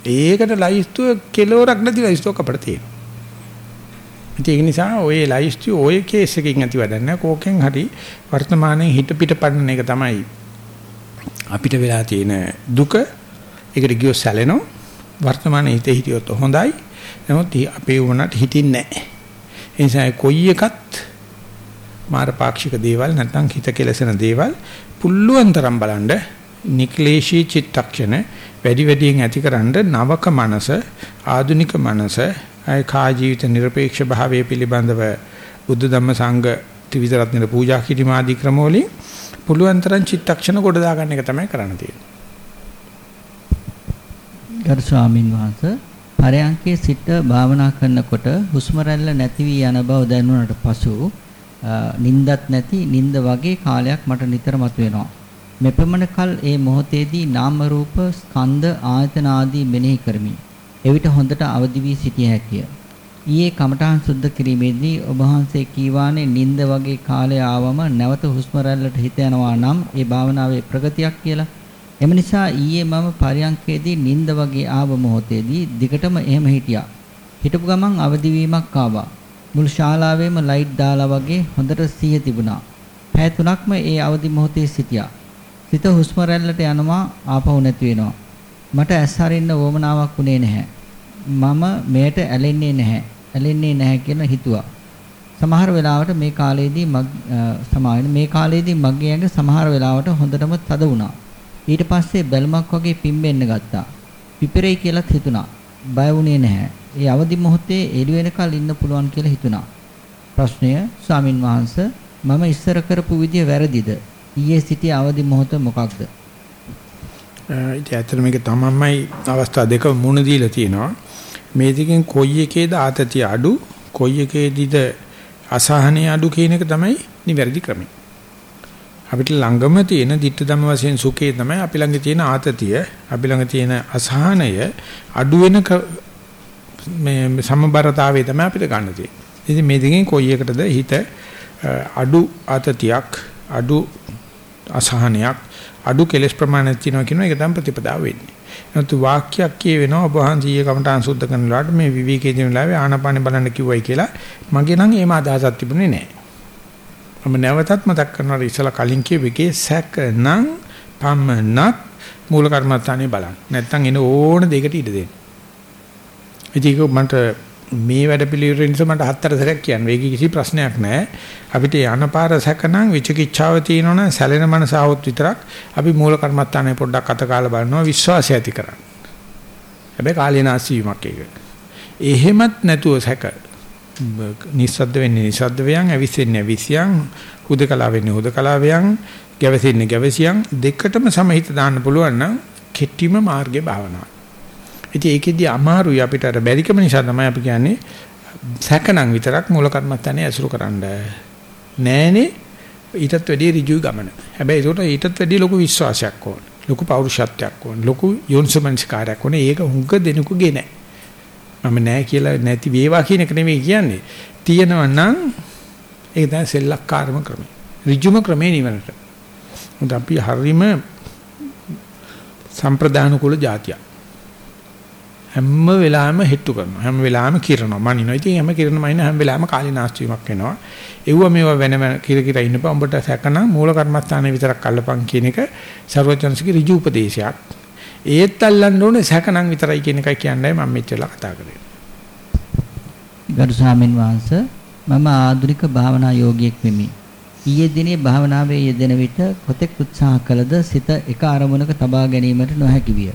A: ඒකට ලයිස්තුව කෙලවරක් නැති ලයිස්තුවක් අපිට තියෙනවා. ඒක නිසා ඔය ලයිස්තු ඔය කේස් එකකින් ඇති වැඩක් නැහැ. කෝකෙන් හරි වර්තමානයේ හිත පිට පන්න එක තමයි අපිට වෙලා තියෙන දුක. ඒකට ගියෝ සැලෙනවා. වර්තමානයේ හිතේ හිටියොත් හොඳයි. නමුත් අපේ වුණාට හිතින්නේ නැහැ. ඒ නිසා කොයි එකත් මාර පාක්ෂික දේවල් නැත්නම් හිත කෙලසෙන දේවල් පුල්ලුවන් තරම් බලන්න නික්ලේශී චිත්තක්ෂණ වැඩි වැඩියෙන් ඇතිකරන නවක මනස ආධුනික මනස අය කා ජීවිත নিরপেক্ষ භාවයේ පිළිබඳව බුද්ධ ධම්ම සංඝ ත්‍රිවිධ රත්නයේ පූජා කිරීම ආදී ක්‍රමවලින් පුළුවන් තරම් චිත්තක්ෂණ කොට දාගන්න එක තමයි කරන්න තියෙන්නේ.
B: ගරු ස්වාමින් වහන්සේ පරයන්කේ සිට භාවනා කරනකොට හුස්ම රැල්ල නැති වී යන බව දැනුණාට පසු නිින්දත් නැති නිින්ද වගේ කාලයක් මට නිතර මතුවෙනවා. මෙපමණ කල ඒ මොහොතේදී නාම රූප ස්කන්ධ ආයතන ආදී මෙනෙහි කරමි. එවිට හොඳට අවදි වී සිටිය හැකිය. ඊයේ කමඨාන් සුද්ධ කිරීමේදී ඔබ වහන්සේ කීවානේ නිින්ද වගේ කාලය ආවම නැවත හුස්ම රැල්ලට හිත යනවා නම් ඒ භාවනාවේ ප්‍රගතියක් කියලා. එම නිසා ඊයේ මම පරියන්කේදී නිින්ද වගේ ආව මොහොතේදී දිගටම එහෙම හිටියා. හිටපු ගමන් අවදි වීමක් ආවා. මුළු ශාලාවේම ලයිට් දාලා වගේ හොඳට සිහිය තිබුණා. පැය තුනක්ම ඒ අවදි මොහොතේ සිටියා. සිත හුස්ම රැල්ලට යනවා ආපහු නැති වෙනවා. මට ඇස් හරින්න වොමනාවක් උනේ නැහැ. මම මෙයට ඇලෙන්නේ නැහැ. ඇලෙන්නේ නැහැ කියලා හිතුවා. සමහර වෙලාවට මේ කාලේදී මග සමාවෙන මේ කාලේදී මගේ ඇඟ සමහර වෙලාවට හොඳටම තද වුණා. ඊට පස්සේ බැලුමක් වගේ පිම්බෙන්න ගත්තා. පිපිරෙයි කියලාත් හිතුණා. බය වුණේ නැහැ. ඒ අවදි මොහොතේ එළි වෙනකල් ඉන්න පුළුවන් කියලා හිතුණා. ප්‍රශ්නය ස්වාමින් වහන්සේ මම ඉස්සර කරපු විදිය වැරදිද? ඊයේ සිටි අවදි මොහොත මොකක්ද?
A: ඉතින් ඇත්තට මේක තමන්මයි අවස්ථා දෙක මුණ දීලා තියෙනවා. මේ දෙකෙන් කොයි එකේද ආතතිය අඩු, කොයි එකේදීද අසහනය අඩු කියන එක තමයි නිවැරදි ක්‍රමය. අපිට ළඟම තියෙන ditta ධම්ම වශයෙන් සුඛේ තමයි අපි ළඟ තියෙන ආතතිය, අපි ළඟ තියෙන අසහනය අඩු වෙන මේ සමබරතාවය තමයි අපිට ගන්න තියෙන්නේ. ඉතින් මේ දෙකෙන් කොයි එකටද හිත අඩු ආතතියක්, අඩු අසහනයක් අඩු කෙලස් ප්‍රමාණයක් තියෙනවා කියන එක තමයි ප්‍රතිපදාව වෙන්නේ. නැත්නම් වාක්‍යයක් කියවෙනවා ඔබ වහන්සේ කමටහන් සුද්ධ කරන වෙලාවට මේ විවිකේ දෙන වෙලාවේ ආනපානෙ බලන්න කිව්වයි කියලා මගේ නම් එහෙම අදහසක් තිබුණේ නැහැ. මම නැවතත් මතක් කරනවා ඉස්සලා කලින් කියවෙකේ සැක නම් පමනක් මූල කර්මස්ථානේ බලන්න. නැත්නම් එන ඕන දෙයකට ඉඩ දෙන්න. ඒක මට මේ වැඩ පිළිවෙල නිසා මට හතර සැරයක් කියන්න. ඒක කිසි ප්‍රශ්නයක් නැහැ. අපිට යන පාර සැකනම් විචිකිච්ඡාව තියෙනවනම් සැලෙන මනස આવොත් විතරක් අපි මූල කර්මත්තානේ පොඩ්ඩක් අත කාලා බලනවා විශ්වාසය ඇති කරන්න. හැබැයි කාලේනාසි වීමක් ඒක. එහෙමත් නැතුව සැක නිස්සද්ද වෙන්නේ නිස්සද්ද වයන් ඇවිස්සෙන්නේ ඇවිස්යන් හුදකලා වෙන්නේ හුදකලා වයන් ගැවසෙන්නේ ගැවසියන් දෙකටම සමහිත දාන්න පුළුවන් නම් කෙටිම මාර්ගේ භාවනාව. ඉතින් ඒකෙදි අමාරුයි අපිට අර බැරිකම නිසා තමයි අපි කියන්නේ සැකනම් විතරක් මූල කර්මස්ථානේ ඇසුරු කරන්න. නෑනේ ඊටත් වැඩිය ඍජුයි ගමන. හැබැයි ඒකට ඊටත් වැඩිය ලොකු විශ්වාසයක් ඕන. ලොකු පෞරුෂත්වයක් ඕන. ලොකු යොන්සමංස්කාරයක් ඕන. ඒක හුඟ දෙනකුගේ නෑ. මම නෑ කියලා නැති වේවා කියන එක නෙමෙයි කියන්නේ. තියෙනවා නම් ඒක තමයි සෙල්ලක්කාරම ක්‍රමය. ඍජුම ක්‍රමේ නිවනට. මොකද අපි හරීම සම්ප්‍රදාන කුල જાතියක්. හැම වෙලාවෙම හෙට්ටු කරනවා. හැම වෙලාවෙම කිරනවා. මනිනවා. ඉතින් හැම කිරන මනින හැම වෙලාවෙම කාලේ නාස්ති වීමක් වෙනවා. ඒව මේවා වෙන වෙන කිර කිර ඉන්නපන් උඹට සැකනම් මූල කර්මස්ථානයේ විතරක් අල්ලපන් කියන එක ਸਰවඥන්සේගේ ඍජු උපදේශයක්. ඒත් අල්ලන්න ඕනේ සැකනම් විතරයි කියන එකයි කියන්නේ මම මෙච්චරලා කතා කරේ.
B: ගරු ස්වාමින් වහන්සේ මම ආධුනික භාවනා යෝගියෙක් වෙමි. ඊයේ දිනේ භාවනාවේ යෙදෙන විට කොතෙක් උත්සාහ කළද සිත එක අරමුණක තබා ගැනීමට නොහැකි විය.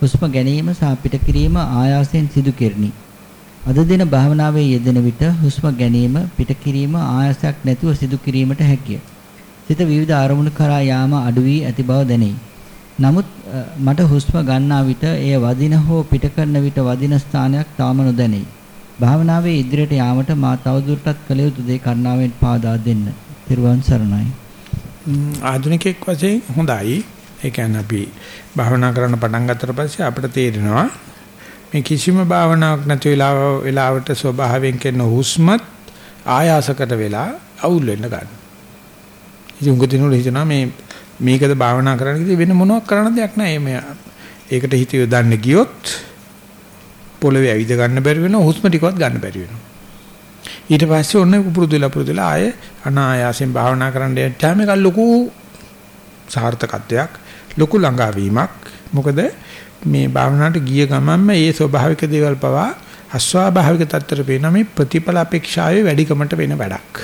B: හුස්ම ගැනීම සහ පිට කිරීම ආයාසයෙන් සිදු කෙරිනි. අද දින භාවනාවේ යෙදෙන විට හුස්ම ගැනීම පිට කිරීම ආයාසයක් නැතුව සිදු කිරීමට හැකිය. සිත විවිධ අරමුණු කරා යාම අඩු වී ඇති බව දැනේ. නමුත් මට හුස්ම ගන්නා විට එය වදින හෝ පිට කරන විට වදින ස්ථානයක් තාම නොදැනේ. භාවනාවේ ඉදිරියට යාමට මා තවදුරටත් කළ යුතු දේ කරුණාවෙන් පාදා දෙන්න. ත්‍රිවන් සරණයි.
A: ආධුනිකෙක් වශයෙන් හොඳයි. ඒ කියන්නේ අපි භාවනා කරන්න පටන් ගත්තට පස්සේ අපිට තේරෙනවා මේ කිසිම භාවනාවක් නැති වෙලාව වෙලාවට ස්වභාවයෙන් කරන හුස්මත් ආයාසකට වෙලා අවුල් වෙන්න ගන්න. ඉතින් උඟ දිනුල හිතනවා මේ මේකද භාවනා කරන්න කිව්වේ වෙන මොනවක් කරන්න දෙයක් නැහැ. මේ ඒකට හිත යොදන්න ගියොත් පොළවේ ඇවිද ගන්න බැරි වෙනවා හුස්ම ටිකවත් ගන්න බැරි වෙනවා. ඊට පස්සේ ඔන්න පුරුදු වෙලා පුරුදු වෙලා ආයේ අනායාසයෙන් භාවනා කරන්න යච්චාම ඒක ලොකු සාර්ථකත්වයක් ලොකු ළඟාවීමක්. මොකද මේ භාවනාවට ගිය ගමන්ම ඒ ස්වභාවික දේවල් පවා අස්වාභාවික තත්ත්වයට පේන මේ ප්‍රතිඵල අපේක්ෂාවේ වැඩිකමට වෙන වැඩක්.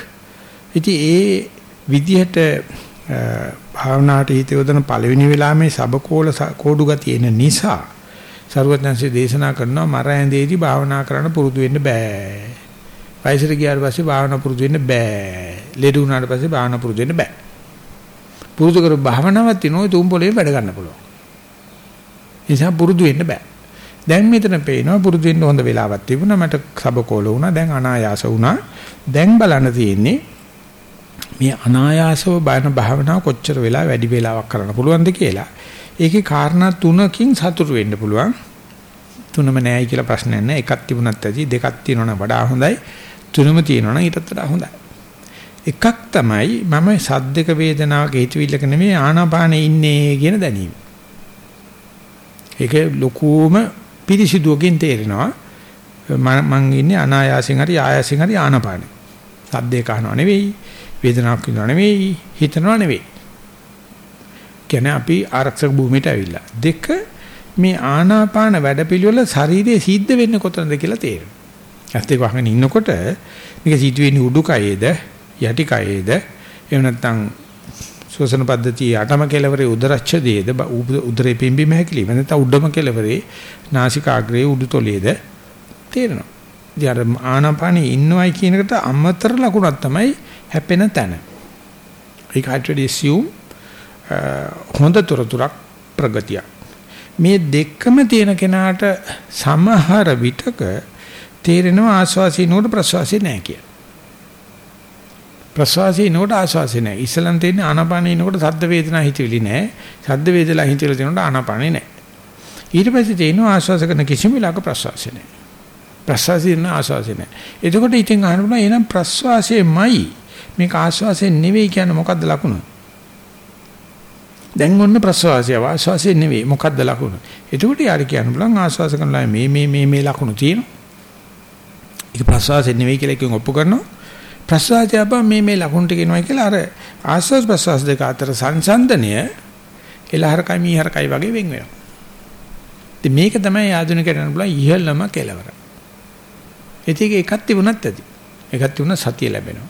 A: ඉතින් ඒ විදිහට භාවනාවට හිත යොදන පළවෙනි වෙලාවේ සබකෝල කෝඩු ගතිය එන නිසා සරුවත්නන්සේ දේශනා කරනවා මර ඇඳේදී භාවනා කරන්න පුරුදු වෙන්න බෑ. වයසට ගියාට පස්සේ භාවනා පුරුදු වෙන්න බෑ. ලෙඩ වුණාට පස්සේ භාවනා පුරුදු වෙන්න බෑ. පුරුදු කර භාවනාවක් තිනෝ තුන් පොලේ වැඩ ගන්න පුළුවන්. ඒ නිසා පුරුදු වෙන්න බෑ. දැන් මෙතන පේනවා පුරුදු වෙන්න හොඳ වෙලාවක් තිබුණා මට සබකෝල වුණා දැන් අනායාස වුණා. දැන් බලන්න තියෙන්නේ මේ අනායාසව බයන භාවනාව කොච්චර වෙලා වැඩි වෙලාවක් කරන්න පුළුවන්ද කියලා. ඒකේ කාරණා තුනකින් සතුටු වෙන්න පුළුවන්. තුනම නෑයි කියලා ප්‍රශ්නයක් නෑ. එකක් තිබුණත් ඇති දෙකක් තියෙනවනම් වඩා හොඳයි. තුනම තියෙනවනම් ඊටත් වඩා හොඳයි. එකක් තමයි මම සද්දක වේදනාවක හිතවිල්ලක නෙමෙයි ආනාපානෙ ඉන්නේ කියන දැනීම. ඒක ලොකුම පිරිසිදුවකින් තේරෙනවා. මම ඉන්නේ අනායාසෙන් හරි ආයාසෙන් හරි ආනාපානෙ. සද්දේ කහනව නෙවෙයි වේදනාවක් විඳිනව නෙවෙයි හිතනව නෙවෙයි. කියන්නේ අපි ආරක්ෂක භූමියට ඇවිල්ලා. දෙක මේ ආනාපාන වැඩපිළිවෙල ශරීරයේ සිද්ධ වෙන්නේ කොතනද කියලා තේරෙනවා. ඇත්ත ඒක වහගෙන ඉන්නකොට මේක සිදුවෙන්නේ උඩුකයේද යටිකයේද එහෙම නැත්නම් ශ්වසන පද්ධතිය යටම කෙලවරේ උදරච්ඡදයේද උදරේ පිම්බීම හැකිලිම නැත්නම් උඩම කෙලවරේ නාසිකාග්‍රයේ උඩුතොලේද තේරෙනවා. ඉතින් ආනාපානී ඉන්නවයි කියන එකට අමතර ලකුණක් තමයි හැපෙන තැන. ඒක හයිඩ්‍රේටි assume හොඳ තොරතුරක් ප්‍රගතිය. මේ දෙකම තියෙන කෙනාට සමහර විටක තේරෙනවා ආස්වාසී නෝඩ ප්‍රසවාසී නැහැ කියලා. ප්‍රසවාසී නෝඩ ආස්වාසී නැහැ. ඉස්සලන් තියෙන්නේ ආනාපානේ නෝඩ සද්ද වේදනා හිතවිලි නැහැ. සද්ද වේදලා හිතවිලි තියෙනකොට ආනාපානේ නැහැ. ඊට පස්සේ තියෙනවා ආස්වාස කරන කිසිම වෙලාවක ප්‍රසවාසී නැහැ. ප්‍රසවාසී නැ ආස්වාසී නැහැ. එතකොට ඉතින් අහන්න පුළුවන් එහෙනම් ප්‍රසවාසයේමයි මේක ආස්වාසය නෙවෙයි කියන්නේ මොකද්ද ලකුණ? දැන් ඔන්න ප්‍රසවාසය ආස්වාසය නෙවෙයි මොකද්ද ලකුණ? එතකොට යාර කියන්න බලන් ආස්වාස කරනවා මේ මේ මේ මේ ලකුණ තියෙනවා. ඒක ප්‍රසවාසය නෙවෙයි කියලා එකෙන් ඔප්පු කරනවා. ප්‍රසවාසය අපා මේ මේ ලකුණ ටික එනවා කියලා අර ආස්වාස් ප්‍රසවාස දෙක අතර සංසන්දනය එලහරකයි මීහරකයි වගේ වෙන් වෙනවා. ඉතින් මේක තමයි ආධුනිකයන් බලන ඉහළම කෙලවර. ඒක එකක් තිබුණත් ඇති. එකක් තිබුණා සතිය ලැබෙනවා.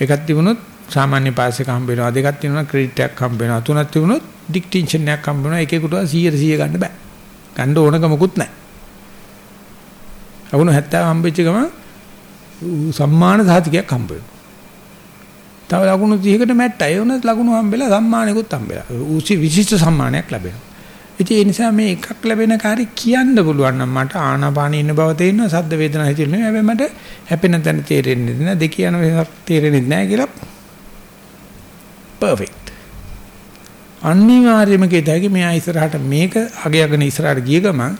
A: එකක් තිබුණොත් සාමාන්‍ය පාස් එක හම්බ වෙනවා දෙකක් තියෙනවා ක්‍රෙඩිට් එකක් හම්බ වෙනවා තුනක් තිබුණොත් ඩික්ටින්ෂන් එකක් හම්බ වෙනවා එකෙකුට 100 100 ගන්න බෑ ගන්න ඕනකමකුත් නැහැ අගුණ 70 හම්බෙච්ච ගම සම්මාන සාතිකයක් හම්බ වෙනවා. තව ලකුණු 30කට මැට්ටා ඒ වුණත් ලකුණු හම්බෙලා සම්මානෙකුත් හම්බෙලා. උසි විශිෂ්ට සම්මානයක් ලැබෙනවා. ඉතින් ඒ නිසා මේ එකක් ලැබෙන කාර්ය කියන්න පුළුවන් නම් මට ආනාපානෙ ඉන්න බව තේරෙනවා. සද්ද වේදනා හිතෙන්නේ හැබැයි මට හැපෙන තැන තේරෙන්නේ නැහැ. දෙක යන වෙනසක් තේරෙන්නේ නැහැ කියලා. Perfect. අනිවාර්යයෙන්ම කියතයි මෙයා ඉස්සරහට මේක අගයගෙන ඉස්සරහට ගිය ගමන්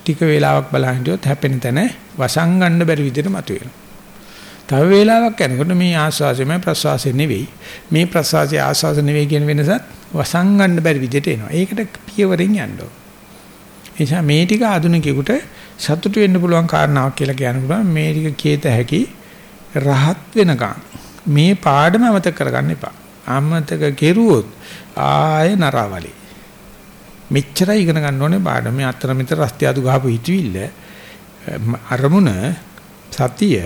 A: ටික වේලාවක් බලන් හිටියොත් හැපෙන තැන වසන් ගන්න බැරි විදිහට මතුවෙනවා. තව වේලාවක් යනකොට මේ ආස්වාසයම ප්‍රසවාසය නෙවෙයි මේ ප්‍රසවාසය ආස්වාස නෙවෙයි කියන වෙනසත් වසන් ගන්න බැරි විදිහට එනවා. ඒකට පියවරෙන් යන්න ඕන. එනිසා මේ ටික ආධුනිකයෙකුට සතුටු වෙන්න පුළුවන් කාරණාවක් කියලා කියන්න පුළුවන්. මේ ටික කීත හැකි රහත් වෙනකන් මේ පාඩම අමතක කරගන්න එපා. අමතක කෙරුවොත් ආය නරවලි. මෙච්චරයි ඉගෙන ගන්න ඕනේ පාඩම. මේ අතර මෙතන රස්තිය අදු ගහපු හිතවිල්ල අරමුණ සතිය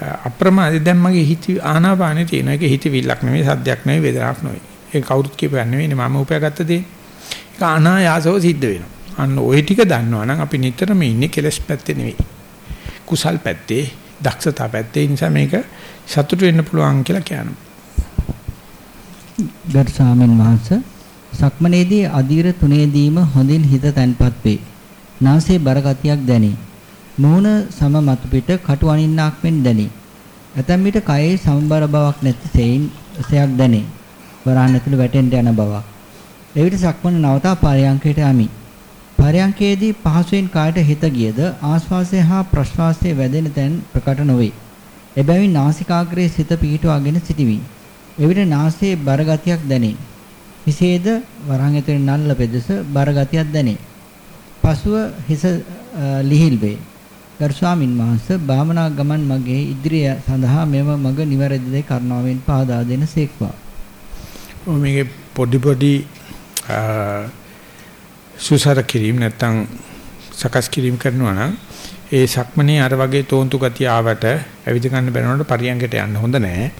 A: අප්‍රමාදී දැන් මගේ හිත ආනාපානෙ තියෙන එක හිතවිල්ලක් නෙමෙයි සද්දයක් නෙමෙයි වේදනාවක් නෙමෙයි. ඒක කවුරුත් කියපන්නේ නෙමෙයි මම උපයාගත්ත දේ. ඒක අනායාසව සිද්ධ වෙනවා. අන්න ওই ටික දන්නවනම් අපි නිතරම ඉන්නේ කෙලස් පැත්තේ නෙවෙයි. කුසල් පැත්තේ, දක්ෂතා පැත්තේ නිසා මේක සතුට වෙන්න පුළුවන් කියලා කියනවා.
B: ගරු ස්වාමීන් වහන්සේ සක්මනේදී අධීර තුනේදීම හොඳින් හිත තැන්පත් වේ. නාසයේ බර ගතියක් දැනේ. මූණ සම මතු පිට කටු අනින්නාක් මෙන් දැනේ. ඇතැම් විට කයේ සමබර බවක් නැති සෙයින් සයක් දැනේ. වරහන් ඇතුළු වැටෙන්න යන බවක්. එවිට සක්මන නවතා පරයන්කයට යමි. පරයන්කයේදී පහසුවෙන් කායට හිත ගියද ආශ්වාසය හා ප්‍රශ්වාසයේ වැදෙන තැන් ප්‍රකට නොවේ. එබැවින් නාසිකාග්‍රයේ සිත පිහිටුවාගෙන සිටිමි. එවිට නාසයේ බර ගතියක් දැනේ. හිසේද වරහන් ඇතුළේ නල්ල පෙදෙස බර ගතියක් දැනේ. පසුව හිස ලිහිල් වේ. ගරු ස්වාමින් වහන්සේ භාවනා ගමන් මගේ ඉදිරිය සඳහා මෙම මග නිවැරදිද කරුණාවෙන් පහදා දෙන සේක්වා.
A: ඔය මේකේ පොඩි පොඩි සුසර කිරීම නැත්තම් සකස් කිරීම කරනවා නම් ඒ සක්මනේ අර වගේ තෝන්තු ගතිය ආවට ඇවිද ගන්න බැරනකොට පරියංගයට යන්න හොඳ නැහැ.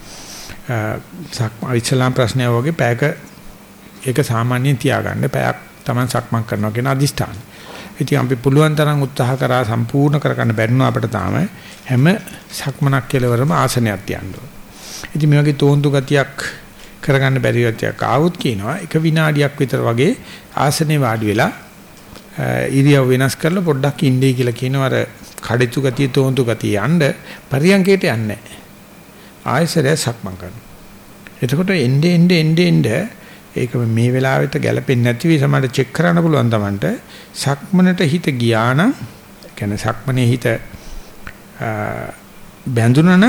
A: සක්ම ඉස්ලාම් ප්‍රශ්නය වගේ පැයක ඒක සාමාන්‍යයෙන් තියාගන්න පැයක් Taman සක්මන් කරනවා කියන අදිෂ්ඨාන. ඉතින් අපි පුළුවන් තරම් උත්සාහ කරා සම්පූර්ණ කරගන්න බැරිනවා අපිට තාම හැම සක්මනක් කෙලවරම ආසනයක් තියන්න ඕන. ඉතින් මේ වගේ තෝන්තු ගතියක් කරගන්න බැරි ගතියක් ආවොත් කියනවා එක විනාඩියක් විතර වගේ ආසනේ වාඩි වෙලා ඉරියව් වෙනස් කරලා පොඩ්ඩක් ඉන්නේ කියලා කියනවා අර කඩਿੱතු ගතිය තෝන්තු ගතිය යන්න පරියන්කේට යන්නේ නැහැ. ආයසරය සක්මන් කරනවා. එතකොට එnde ende ende ende ඒක මේ වෙලාවෙත් ගැළපෙන්නේ නැති වෙයි. සමහර චෙක් කරන්න පුළුවන් Tamanට සක්මනට හිත ගියා නම් කියන්නේ සක්මනේ හිත බැඳුනන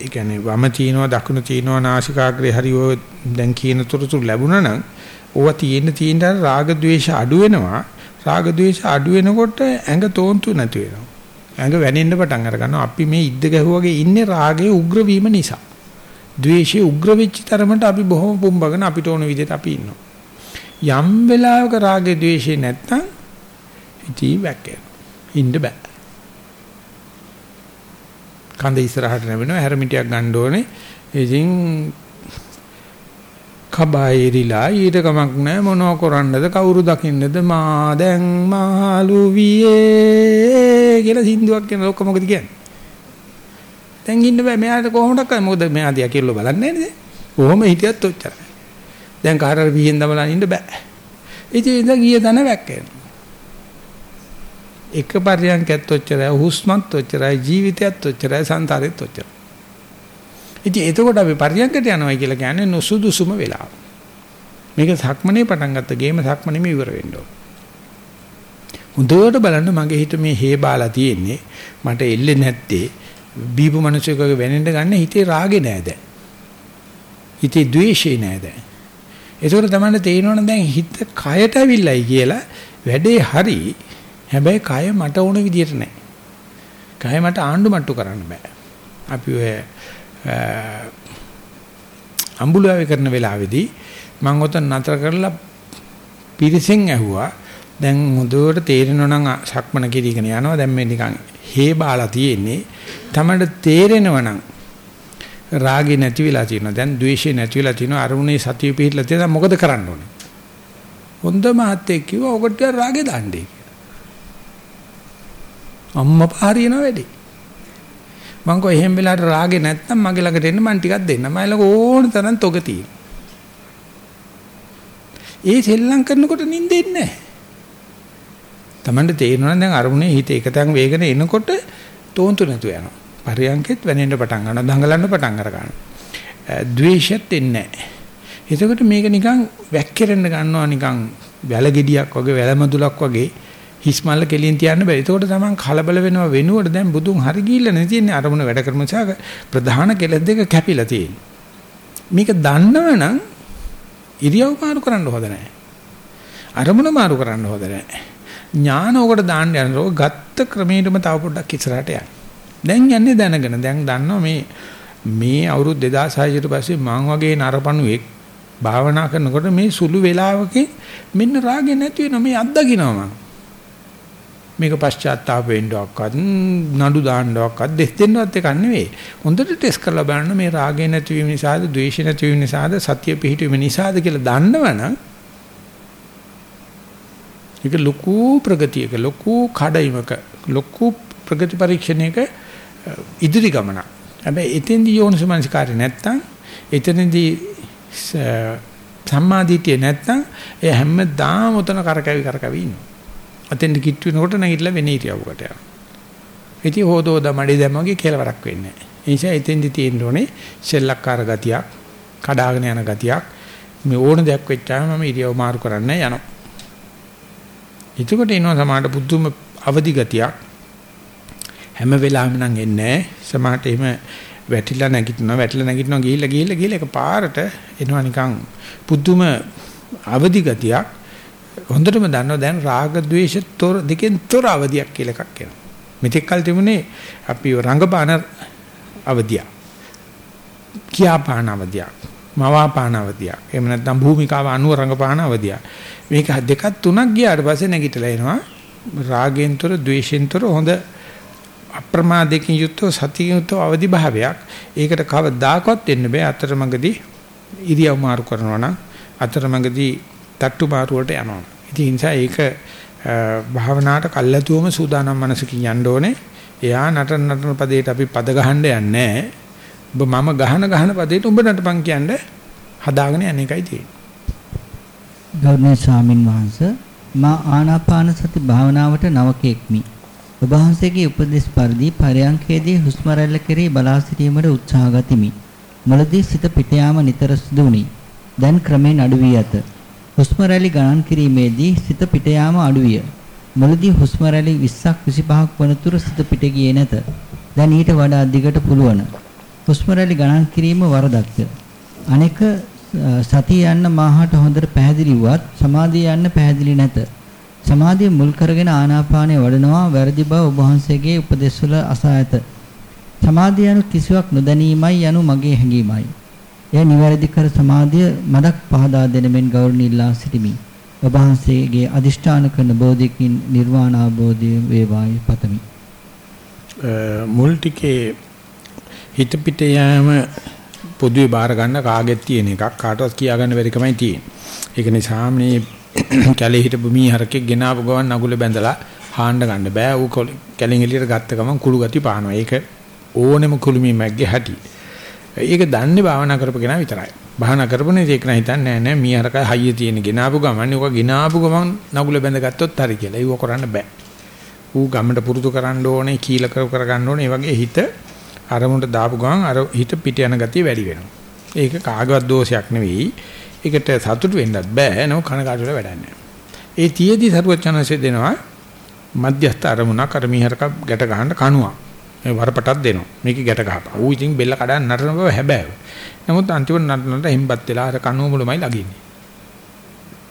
A: ඒ කියන්නේ වම තිනවා දකුණු තිනවා නාසිකාග්‍රේ හරි ඔය දැන් කියන තොරතුරු ලැබුණා නම් ඕවා තියෙන තියෙන රාග ద్వේෂ අඩු වෙනවා. රාග ద్వේෂ අඩු වෙනකොට ඇඟ තෝන්තු නැති වෙනවා. ඇඟ වැනෙන්න පටන් අර ගන්නවා අපි මේ ඉද්ද ගැහුවාගේ ඉන්නේ රාගයේ උග්‍ර වීම නිසා. ද්වේෂයේ උග්‍ර වෙච්ච තරමට අපි බොහොම පුම්බගෙන අපිට ඕන විදිහට අපි ඉන්නවා. යම් වෙලාවක රාගේ ද්වේෂේ නැත්තම් ඉතී වැක්කේ. ඉන්න බෑ. කඳ ඉස්සරහට නැවෙනවා හැරමිටියක් ගන්න ඕනේ. ඉතින් කබයිරිලා ඊට කමක් නැහැ මොනව කරන්නද කවුරු දකින්නද මා දැන් මාළු වියේ කියලා සින්දුවක් කියන ඔක්කොම මොකද කියන්නේ දැන් ඉන්න බෑ. මෙයාට කොහොමද කරන්නේ? මොකද මෙයා දිහා කියලා බලන්නේ නේද කොහොම හිටියත් ඔච්චරයි. දැන් කාට හරි පිහින් දමලා ඉන්න බෑ. ඉතින් ඉඳ ගිය දන වැක්කේනවා එක පරියන්කත් ඔච්චරයි හුස්මත් ඔච්චරයි ජීවිතයත් ඔච්චරයි සංසාරෙත් ඔච්චරයි. ඉතින් එතකොට අපි පරියන්කට යනවා කියලා කියන්නේ නොසුදුසුම වෙලාව. මේක සක්මනේ පටන් ගත්ත ගේම සක්මනේම ඉවර වෙන්න ඕන. හොඳට බලන්න මගේ හිත මේ හේ බාලා තියෙන්නේ. මට එල්ලේ නැත්තේ. බීපු මිනිස්සුකගේ වෙනෙන්න ගන්න හිතේ රාගේ නෑ දැන්. හිතේ ද්වේෂේ නෑ දැන්. ඒකෝර තමයි තේරෙනවනේ දැන් හිත කයට ඇවිල්ලයි කියලා වැඩේ හරි. හැබැයි කය මට ඕන විදියට නෑ. කය මට ආණ්ඩු මට්ටු කරන්න බෑ. අපි ඔය අම්බුලාවේ කරන වෙලාවේදී මම ඔතන නතර කරලා පිරිසෙන් ඇහුවා දැන් හොඳට තේරෙනවා නම් සක්මන කිරීගෙන යනවා දැන් මේ නිකන් හේ බාලා තියෙන්නේ තමයි තේරෙනවා නම් රාගේ නැති වෙලා තියෙනවා. දැන් ද්වේෂේ නැති වෙලා තියෙනවා. අරුණේ සතිය පිහිටලා තියෙනවා. මොකද කරන්න ඕනේ? හොඳ මහත්තයෙක් කිව්වා ඔකට රාගේ දාන්නේ අම්මා පාරියන වැඩි. මං කෝ එහෙම වෙලාවට රාගේ නැත්නම් මගේ ළඟට එන්න මං ටිකක් දෙන්න. මම ළඟ ඕන තරම් තොග තියෙනවා. ඒ සෙල්ලම් කරනකොට නිින්දෙන්නේ නැහැ. Tamande තේරෙනවා දැන් අරමුණේ හිත එකතෙන් වේගන එනකොට තෝන්තු නැතු යනවා. පරියන්කෙත් වෙනෙන්න පටන් ගන්නවා. දඟලන්න පටන් අර ගන්නවා. ද්වේෂෙත් එන්නේ නැහැ. එතකොට මේක නිකන් වැක්කිරෙන්න ගන්නවා නිකන් වැල ගෙඩියක් වගේ වැල මදුලක් වගේ හිස්මල්ල කෙලින් තියන්න බෑ. එතකොට තමන් කලබල වෙනවා වෙනුවට දැන් බුදුන් හරි ගිහිල්ලා නේ තියෙන්නේ අරමුණ වැඩ කරන නිසා ප්‍රධාන කෙලෙස් දෙක කැපිලා තියෙන්නේ. මේක දන්නවනම් ඉරියව් මාරු කරන්න හොඳ නැහැ. අරමුණ මාරු කරන්න හොඳ නැහැ. ඥාන උකට දාන්න යනකොට ගත්ත ක්‍රමයටම තව පොඩ්ඩක් ඉස්සරහට යන්න. දැන් යන්නේ දැනගෙන දැන් දන්නවා මේ මේ අවුරුදු 2006 ඊට පස්සේ මං වගේ නරපණුවෙක් භාවනා කරනකොට මේ සුළු වේලාවකේ මෙන්න රාගෙ නැති වෙන මේ අත්දකින්නවා මං. මේක පශ්චාත්තාප වෙන්නවක්වත් නඩු දාන්නවක්වත් දෙස් දෙන්නවත් එකක් නෙවෙයි. හොඳට ටෙස්ට් කරලා බලන්න මේ රාගය නැතිවීම නිසාද, ද්වේෂය නැතිවීම නිසාද, සතිය පිහිටවීම නිසාද කියලා දන්නවනම් ඒක ලොකු ප්‍රගතියක, ලොකු කඩයිමක, ලොකු ප්‍රගති පරීක්ෂණයක ඉදිරි ගමන. හැබැයි එතෙන්දී යෝනිසමනස්කාරය නැත්තම් එතනදී සම්මාදිටිය නැත්තම් ඒ හැමදාම උතන කරකැවි කරකැවි ඉන්නවා. අතෙන්ද කිට්ටු වෙනකොට නැගිටලා වෙන ඉරියව්වකට යනවා. ඉතින් හොදෝද මඩි දැම්මගේ කෙලවරක් වෙන්නේ නැහැ. ඒ නිසා එතෙන්දි තියෙන්න ඕනේ සෙල්ලක්කාර ගතියක්, කඩාගෙන යන ගතියක්. මේ ඕන දෙයක් වෙච්චාම මම ඉරියව් මාරු කරන්න යනවා. එතකොට එනවා සමාඩ බුද්ධුම අවදි ගතියක්. හැම වෙලාවෙම නම් එන්නේ නැහැ. සමහරට එහෙම වැටිලා නැගිටිනවා වැටිලා නැගිටිනවා ගිහිල්ලා ගිහිල්ලා ගිහිල්ලා එක පාරට එනවා නිකන් පුදුම අවදි ගතියක්. හොඳටම දන්නවා දැන් රාග ద్వේෂ තොර දෙකෙන් තොර අවදියක් කියලා එකක් එනවා. මෙතෙක් කල් තිබුණේ අපි රංගපාන අවදිය. කියාපාන අවදිය. මවාපාන අවදිය. එහෙම නැත්නම් භූමිකාව අනුව රංගපාන අවදිය. මේක දෙකක් තුනක් ගියාට පස්සේ නැගිටලා එනවා. රාගෙන්තර ද්වේෂෙන්තර හොඳ අප්‍රමාදයෙන් යුක්තව සතියෙන් යුක්තව අවදි භාවයක් ඒකට කවදාකවත් එන්න බෑ අතරමඟදී ඉරියව් මාරු කරනවා නම් අතරමඟදී තට්ටු මාරු වලට යනවා. ඉතින් ඒ නිසා ඒක භාවනාවට කල්ැතුවම සූදානම් මනසකින් යන්න ඕනේ. එයා නටන නටන පදේට අපි පද ගහන්න යන්නේ ඔබ මම ගහන ගහන පදේට උඹ නටපන් කියන්නේ හදාගෙන යන එකයි තියෙන්නේ.
B: ගෞරවනීය ස්වාමින් වහන්සේ මා ආනාපාන සති භාවනාවට නවකෙක්මි. ඔබ වහන්සේගේ උපදෙස් පරිදි පරයන්කේදී හුස්ම රැල්ල කෙරෙහි බලා සිටීමට උත්සාහ ගතිමි. මුලදී සිත පිට යාම නිතර සිදු වුණි. දැන් ක්‍රමෙන් අඩු වී ඇත. හුස්ම රැලි ගණන් කිරීමේදී සිත පිට යාම අඩු විය. මුලදී හුස්ම රැලි 20ක් 25ක් වනතුරු සිත පිට ගියේ නැත. දැන් ඊට වඩා දිගට පුළුවන්. හුස්ම රැලි ගණන් කිරීම වරදක්ද? අනෙක සතිය යන්න මාහට හොඳට පැහැදිලි වුවත් සමාධිය යන්න පැහැදිලි නැත. සමාධිය මුල් කරගෙන ආනාපානය වඩනවා වැරදි බව ඔබ වහන්සේගේ උපදෙස්වල අසා ඇත. සමාධිය යනු කිසිවක් නොදැනීමයි යනු මගේ හැඟීමයි. එය නිවැරදි කර සමාධිය මදක් පහදා දෙන මෙන් ගෞරවණීයලා සිටිමි. ඔබ වහන්සේගේ අදිෂ්ඨාන කරන බෝධිකින් නිර්වාණ අවබෝධය වේවායි පතමි.
A: මුල් ටිකේ හිත පිට යෑම පොදුවේ බාර ගන්න කාගෙත් තියෙන එකක් කාටවත් කියා ගන්න බැරි කමයි තියෙන්නේ. ඒක නිසා මේ *coughs* කැලේ හිටපු මීහරකෙක් ගෙනාවු ගමන් නගුල බැඳලා හාන්න ගන්න බෑ. ඌ කැලෙන් එළියට ගත්ත ගමන් කුළු ගති පානවා. ඒක ඕනෙම කුළුමී මැග්ගේ හැටි. ඒක දන්නේ භාවනා කරපු කෙනා විතරයි. භාවනා කරපුනේ ඒක නෑ හිතන්නේ නෑ නෑ මීහරකයි හයිය තියෙන ගෙනාවු ගමන් ඌක ගෙනාවු ගමන් නගුල බැඳගත්තොත් හරි කියලා. ඒක කරන්න බෑ. ඌ ගමකට පුරුදු කරන්න ඕනේ, කීල කර කර ගන්න ඕනේ. ඒ වගේ හිත අරමුණට දාපු ගමන් අර හිත පිට යන ගතිය වැඩි වෙනවා. ඒක කාගවත් දෝෂයක් නෙවෙයි. ඒකට සතුට වෙන්නත් බෑ නෝ කනකාට වල වැඩක් නැහැ. ඒ තියේදී සරුවචනanse දෙනවා මධ්‍යස්ථ අරමුණක් අර මීහරක ගැට ගහන්න කනුවක්. මේ වරපටක් දෙනවා. මේක ගැට ගහපන්. ඌ ඉතින් බෙල්ල කඩන්න නටන බව හැබෑව. නමුත් අන්තිමට නටනට හිම්පත් වෙලා අර කනුව මුලමයි ලගින්නේ.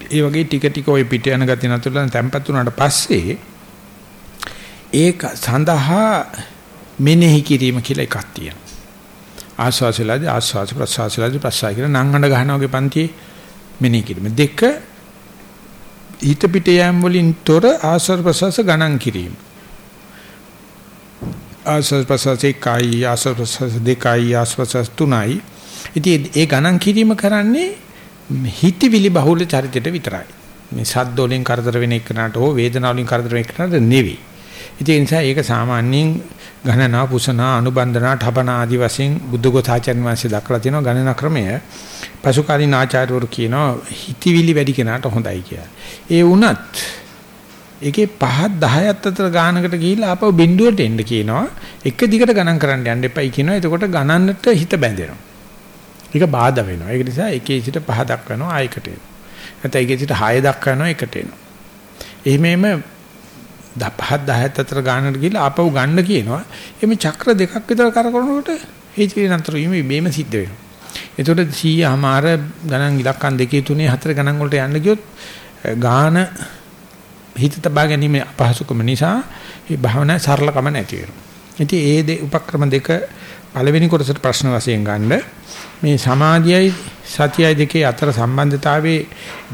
A: ඒ වගේ ටික ටික ওই පිට යන ගතිය නතරලා තැම්පත් වුණාට පස්සේ ඒක සඳහා මෙනෙහි කිරීම කියලා එකක් තියෙනවා. ආස්වාසලාදී ආස්වාස ප්‍රසවාසලාදී ප්‍රසවාස කියලා නංගඬ ගහනවා වගේ පන්තියේ මෙනෙහි කිරීම. දෙක ඊට පිට යෑම් වලින් තොර ආස්වාස ප්‍රසවාස ගණන් කිරීම. ආස්වාස ප්‍රසවාස එකයි ආස්වාස ප්‍රසවාස දෙකයි ආස්වාස තුනයි. ඉතින් ඒ ගණන් කිරීම කරන්නේ හිතවිලි බහුල චරිතයට විතරයි. මේ සද්ද වලින් කරදර වෙන එකනට හෝ වේදනාව වලින් කරදර වෙන එකනට නෙවෙයි. ඉතින් ඒ නිසා ඒක සාමාන්‍යයෙන් ගණනා පුසනා අනුබන්ධනා ඨපනා ආදි වශයෙන් බුද්ධඝෝසාචර්ය වංශය දක්වලා තියෙනවා ගණනා ක්‍රමය. පසුකාලීන ආචාර්යවරු කියනවා හිතවිලි වැඩි කෙනාට හොඳයි කියලා. ඒ වුණත් ඒකේ 5 10ත් අතර ගානකට ගිහිල්ලා ආපහු බිඳුවට එන්න කියනවා. එක දිගට ගණන් කරන්න යන්න එපයි කියනවා. එතකොට ගණන්නට හිත බැඳෙනවා. ඒක බාධා වෙනවා. ඒක නිසා එකේ සිට 5 දක්වනවා ආයකට එනවා. නැත්නම් එකේ සිට 6 දක්වනවා එකට එනවා. එහෙමෙම 5 10ත් අතර ගානකට ගිහලා ආපහු ගන්න කියනවා. එimhe චක්‍ර දෙකක් විතර කරකවනකොට හේතු නතර වීම මේම සිද්ධ වෙනවා. එතකොට 100මාර ගණන් ඉලක්කම් දෙකේ තුනේ හතර ගණන් වලට යන්න ගියොත් ගාන හිත තබා ගැනීම අපහසුකම නිසා මේ භාවනා සරලකම නැති වෙනවා. ඉතින් ඒ උපක්‍රම දෙක පළවෙනි කොටසට ප්‍රශ්න වශයෙන් ගන්න මේ සමාධියයි සතියයි දෙකේ අතර සම්බන්ධතාවයේ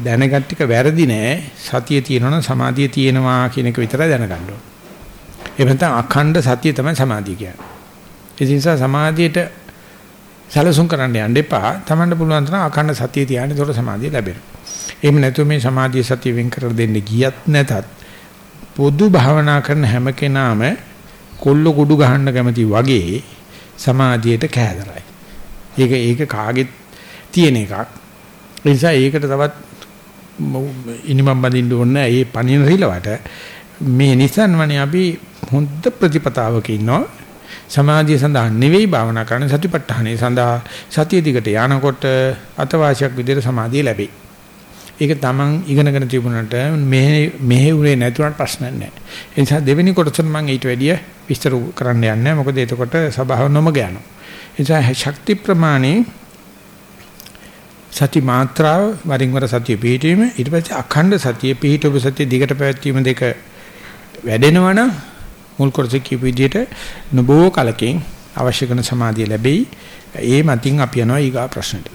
A: දැනගත් ටික වැරදි නෑ. සතිය තියෙනවනම් සමාධිය තියෙනවා කියන එක විතරයි දැනගන්න ඕනේ. එහෙම නැත්නම් අඛණ්ඩ සතිය තමයි සමාධිය කියන්නේ. ඒ නිසා සමාධියට සැලසුම් කරන්න යන්න එපා. Tamanට පුළුවන් තරම් අඛණ්ඩ සතිය තියාගෙන ඒතකොට සමාධිය ලැබෙනවා. එහෙම නැතුව මේ සමාධිය සතිය වෙන් කර දෙන්න ගියත් නැතත් පොදු භාවනා කරන හැම කෙනාම කොල්ල කුඩු ගහන්න කැමති වගේ සමාධියට කෑදරයි. ඒක ඒක කාගෙත් තියෙන එකක්. ඒ නිසා ඒකට තවත් ඉනිමම් බඳින්න ඕනේ ඒ පණින රිලවට මේ නිසන්වනේ අපි හොඳ ප්‍රතිපතාවක ඉන්නවා. සමාධිය සඳහා නෙවෙයි භාවනා කරන සතිපට්ඨානය සඳහා සතිය දිගට යනකොට අතවාසියක් විදිහට සමාධිය ලැබෙයි. ඒක තමන් ඉගෙනගෙන තිබුණාට මෙහෙ මෙහෙුනේ නැතුණට ප්‍රශ්නයක් නැහැ. ඒ නිසා දෙවෙනි කොටසෙන් මම ඊට වැඩිය විස්තර කරන්න යන්නේ මොකද එතකොට සබාව නොමග යනවා. ඒ නිසා ශක්ති ප්‍රමාණේ සති මාත්‍රාව වරින් වර සතිය පිහිටීම ඊට පස්සේ අඛණ්ඩ සතිය පිහිටුව සතිය දිගට පැවැත්වීම දෙක වැඩෙනවනම් මුල් කොටසේ කියපු විදිහට නබෝ කලකින් අවශ්‍ය කරන සමාධිය ලැබෙයි. ඒ මතින් අපි යනවා ඊගා ප්‍රශ්නට.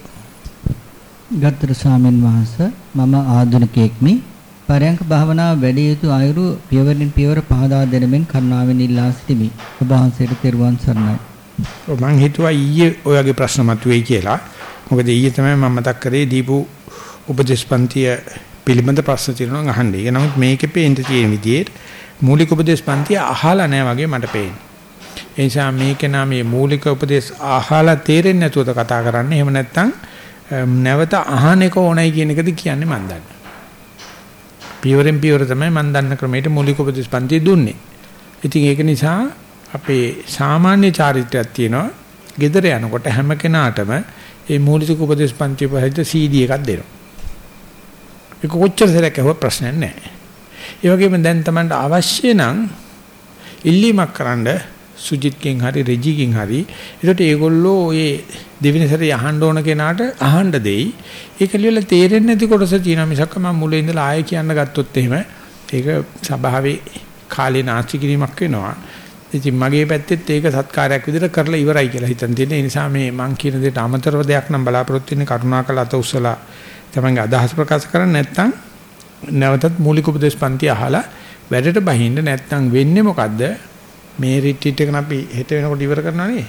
B: ගත්තර ස්වාමීන් වහන්සේ මම ආධුනිකයෙක්මි. පරයන්ක භාවනාව වැඩි යුතු අයුරු පියවරින් පියවර පහදා දෙනමින් කරුණාවෙන් ඉල්ලා සිටිමි. ඔබ වහන්සේට තෙරුවන් සරණයි.
A: මම හිතුවා ඊයේ ඔයගේ ප්‍රශ්න මතුවේයි කියලා. මොකද ඊයේ තමයි මම මතක් කරේ දීපු උපදේශපන්තිය පිළිබඳ ප්‍රශ්න තියෙනවා අහන්නේ. ඒක නමුත් මේකේ පේන්න තියෙන විදිහට මූලික උපදේශපන්තිය අහලා නැහැ වගේ මට පේන්නේ. ඒ නිසා මේකේ නම් මේ මූලික උපදේශ අහලා තේරෙන්නේ නැතුවද කතා කරන්නේ. එහෙම නැත්නම් නැවත අහන එක ඕනයි කියන එකද කියන්නේ මන් දන්නේ. පියවරෙන් පියවර තමයි මන් දන්න ක්‍රමයට මූලික උපදේශපන්තිය දුන්නේ. ඉතින් ඒක නිසා අපේ සාමාන්‍ය චාරිත්‍රයක් තියෙනවා. ගෙදර යනකොට හැම කෙනාටම මේ මූලික උපදේශපන්තිය පහද CD එකක් දෙනවා. ඒක කොච්චර සැරයක් ඇහුවා ප්‍රශ්නයක් නැහැ. ඒ වගේම දැන් Tamanට අවශ්‍ය නම් ඉල්ලීමක් කරන්න සුජිත්ගෙන් හරි රෙජිගෙන් හරි ඒකට ඒගොල්ලෝ ඔය දෙවෙනි සැරේ අහන්න ඕන කෙනාට අහන්න දෙයි. ඒක ලියලා තේරෙන්නේ නැති කොටස තියෙනවා මිසක් මම මුලින් ඉඳලා ආයෙ කියන්න ගත්තොත් එහෙම ඒක සභාවේ කාලේ නාස්ති කිරීමක් වෙනවා. ඉතින් මගේ පැත්තෙත් ඒක සත්කාරයක් විදිහට කරලා ඉවරයි කියලා හිතන් තියෙන. ඒ නිසා මේ මං කියන දෙයට අමතරව දෙයක් නම් බලාපොරොත්තු වෙන්නේ කරුණාකර අත උස්සලා තමන්ගේ අදහස් ප්‍රකාශ කරන්න නැත්නම් නැවතත් මූලික උපදේශ පන්ති අහලා වැඩට බහින්න නැත්නම් වෙන්නේ මොකද්ද? මේ රිට්‍රීට් එක අපි හෙට වෙනකොට ඉවර කරනවා නේ.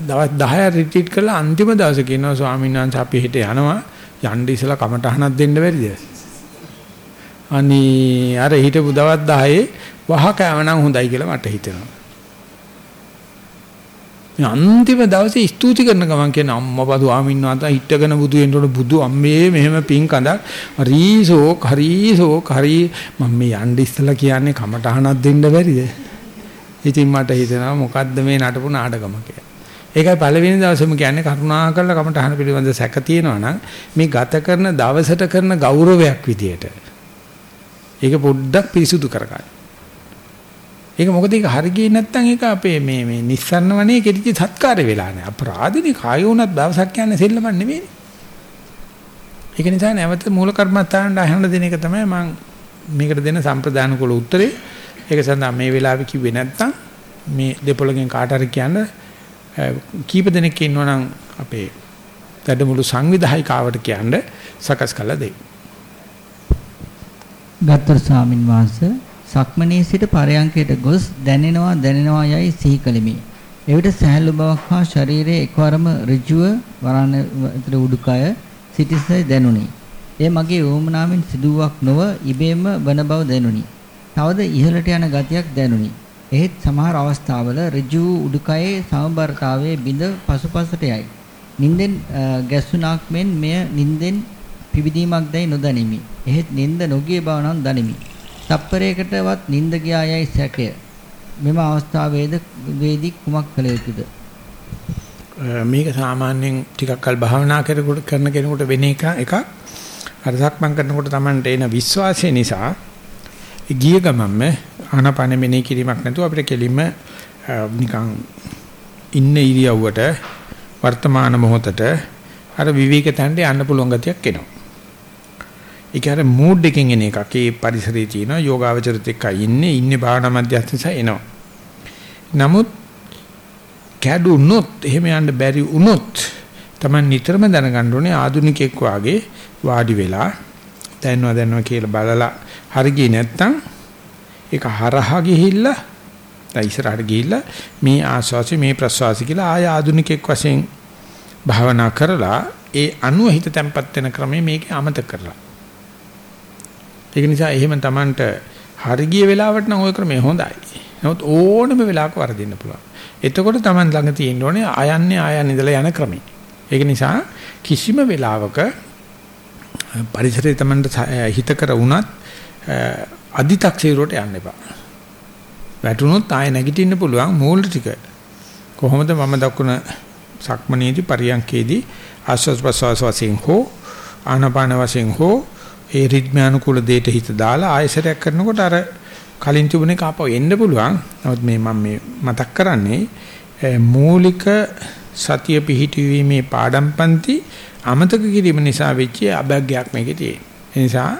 A: දවස් 10 රිට්‍රීට් කරලා අන්තිම දවසේ කියනවා ස්වාමීන් වහන්සේ අපි හෙට යනවා. යන්න ඉස්සලා කමටහනක් දෙන්න බැරිද? අනේ අර හිටපු දවස් 10 වහ කෑවනම් හොඳයි කියලා මට හිතෙනවා. අන්තිම දවසේ ස්තුති කරන ගමන් කියන අම්මපදු ආමින්නාත හිටගෙන බුදු වෙනකොට බුදු අම්මේ මෙහෙම පිං කඳක්. හරිසෝක් හරිසෝක් හරි මම මේ යන්න ඉස්සලා කියන්නේ කමටහනක් දෙන්න බැරිද? ඉතින් මට හිතෙනවා මොකද්ද මේ නටපු නාටකම කියලා. ඒකයි පළවෙනි දවසේම කියන්නේ කරුණාකරලා කමටහන පිළිබඳ සැක තියෙනවා නම් මේ ගත කරන දවසට කරන ගෞරවයක් විදියට. ඒක පොඩ්ඩක් පිරිසුදු කරගන්න. ඒක මොකද ඒක හරි ගියේ නැත්නම් ඒක අපේ මේ මේ නිස්සන්න වනේ කෙටිච සත්කාරය වෙලා නැහැ. අපරාධිනේ කාය වුණත් දවසක් කියන්නේ සෙල්ලමක් නෙවෙයි. ඒක නිසා නැවත මූල කර්මත්තාන්ට අහන්න දෙන එක තමයි මම මේකට දෙන සම්ප්‍රදාන කුල උත්තරේ. ඒක සඳහා මේ වෙලාවේ කිව්වේ නැත්නම් මේ දෙපොළගෙන් කාට හරි කියන්න කීප දෙනෙක් ඉන්නවනම් අපේ වැඩමුළු සංවිධායකාවට කියන්න සකස් කළා දෙයි.
B: ගත්තර ස්වාමින් වහන්සේ සක්මණේ සිට පරයන්කයට ගොස් දැනෙනවා දැනෙනවා යයි සිහි කළෙමි. එවිට සහැල්ලු බවක් හා ශරීරයේ එකවරම ඍජුව වරණ විතර උඩුකය සිටිසේ දැනුනි. එය මගේ වොමනාවෙන් සිදුවක් නොව ඉබේම වන බව දැනුනි. තවද ඉහළට යන ගතියක් දැනුනි. එහෙත් සමහර අවස්ථාවල ඍජු උඩුකයේ සමබරතාවයේ බිඳ පසුපසට යයි. නින්දෙන් ගැස්සුණක් මෙන් මෙය නින්දෙන් පිබිදීමක් දැයි නොදනිමි. එහෙත් නින්ද නොගිය බව නම් දනිමි. තප්පරයකටවත් නිින්ද ගියා යයි සැකය. මෙම අවස්ථාවේද වේදී කුමක් කළ යුතුද?
A: මේක සාමාන්‍යයෙන් ටිකක් කල් භාවනා කරනකොට කරන කෙනෙකුට වෙන එක එකක්. අර සක්මන් කරනකොට Tamanට එන විශ්වාසය නිසා ගිය ගමන්ම ආනාපාන මෙනෙහි කිරීමක් නැතුව අපිට කෙලින්ම නිකන් ඉන්න ඉරියව්වට වර්තමාන මොහොතට අර විවේක තැන්ට යන්න පුළුවන් ගතියක් එනවා. ඒක අර මූඩ් එකකින් එන එකක්. ඒ පරිසරයේ තියෙන යෝගාවචරත් එක්කයි ඉන්නේ. ඉන්නේ භාවනා මධ්‍යස්ථ එනවා. නමුත් කැඩුනොත් එහෙම යන්න බැරි වුනොත් Taman නිතරම දැනගන්න ඕනේ ආදුනිකෙක් වාගේ වාඩි වෙලා දැනනවා දැනනවා කියලා බලලා හරි ගියේ නැත්තම් ඒක හරහා ගිහිල්ලා දැන් ඉස්සරහට ගිහිල්ලා මේ ආස්වාසි මේ ප්‍රස්වාසි කියලා ආය ආදුනිකෙක් වශයෙන් භාවනා කරලා ඒ අනුව හිත තැම්පත් වෙන ක්‍රමය මේකේ අමතක කරලා. ඒක නිසා එහෙම Tamanට හරිය වෙලාවට නම් ওই ක්‍රමය හොඳයි. නමුත් ඕනම වෙලාවක වරදින්න පුළුවන්. එතකොට Taman ළඟ තියෙන්න ඕනේ ආයන්නේ ආයන්නේ ඉඳලා යන ක්‍රමය. ඒක නිසා කිසිම වෙලාවක පරිසරය Tamanට හිතකර වුණත් අදි탁සීරුවට යන්න එපා. වැටුනොත් ආය නැගිටින්න පුළුවන් මූල ටික. කොහොමද මම දක්වන සක්මනේදී පරියන්කේදී ආස්වාස් ප්‍රසවාස වශයෙන් හෝ ආනපාන වශයෙන් හෝ ඒ රිද්මයානුකූල දෙයට හිත දාලා ආයසරයක් කරනකොට අර කලින් තිබුණේ කාපව එන්න පුළුවන්. නමුත් මේ මම මේ මතක් කරන්නේ මූලික සතිය පිහිටීමේ පාඩම්පන්ති අමතක කිරීම නිසා වෙච්ච අභග්යක් මේකේ තියෙන. ඒ නිසා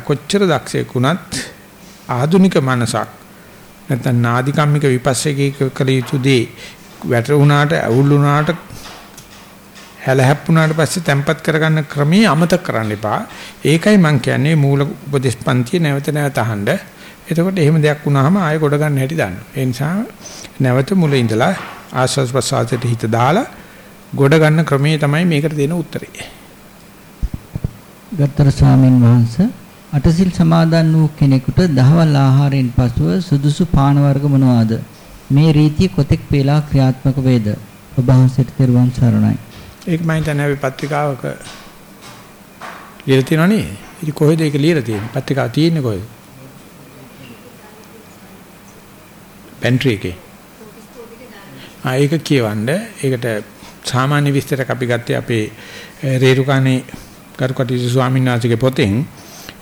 A: කොච්චර දක්ෂයෙක් වුණත් ආධුනික මනසක් නැත්නම් නාදිකම්මික විපස්සකීක කළ යුතු දේ වැටුණාට අවුල් වුණාට හැලහැප්පුණාට පස්සේ තැම්පත් කරගන්න ක්‍රමයේ අමතක කරන්න එපා. ඒකයි මම කියන්නේ මූල උපදේශපන්තිය නැවත නැවත අහන්න. එතකොට එහෙම දෙයක් වුණාම ආයෙ කොට ගන්න හැටි දන්න. ඒ නිසා නැවත මුල ඉඳලා ආස්වාස් ප්‍රසආසයට හිත දාලා ගොඩ ගන්න ක්‍රමයේ තමයි මේකට දෙන උත්තරේ.
B: ගත්තර ස්වාමින් වහන්සේ අටසිල් සමාදන් වූ කෙනෙකුට දහවල් ආහාරයෙන් පසුව සුදුසු පාන වර්ග මොනවාද? මේ රීතිය කොතෙක් වේලා ක්‍රියාත්මක වේද? ඔබ වහන්සේට දරුවන් සරණයි.
A: ඒක මම හිතන්නේ අපි පත්‍රිකාවක ලියලා තියෙනවා නේ. ඉතින් කොහෙද ඒක ලියලා තියෙන්නේ? පත්‍රිකාව තියෙන්නේ කොහෙද? පෙන්ට්‍රි එකේ. ආ ඒක කියවන්න. ඒකට සාමාන්‍ය විස්තරයක් අපි ගත්තේ අපේ රේරුකානේ කරුකටි ස්වාමීන් වහන්සේගේ පොතෙන්.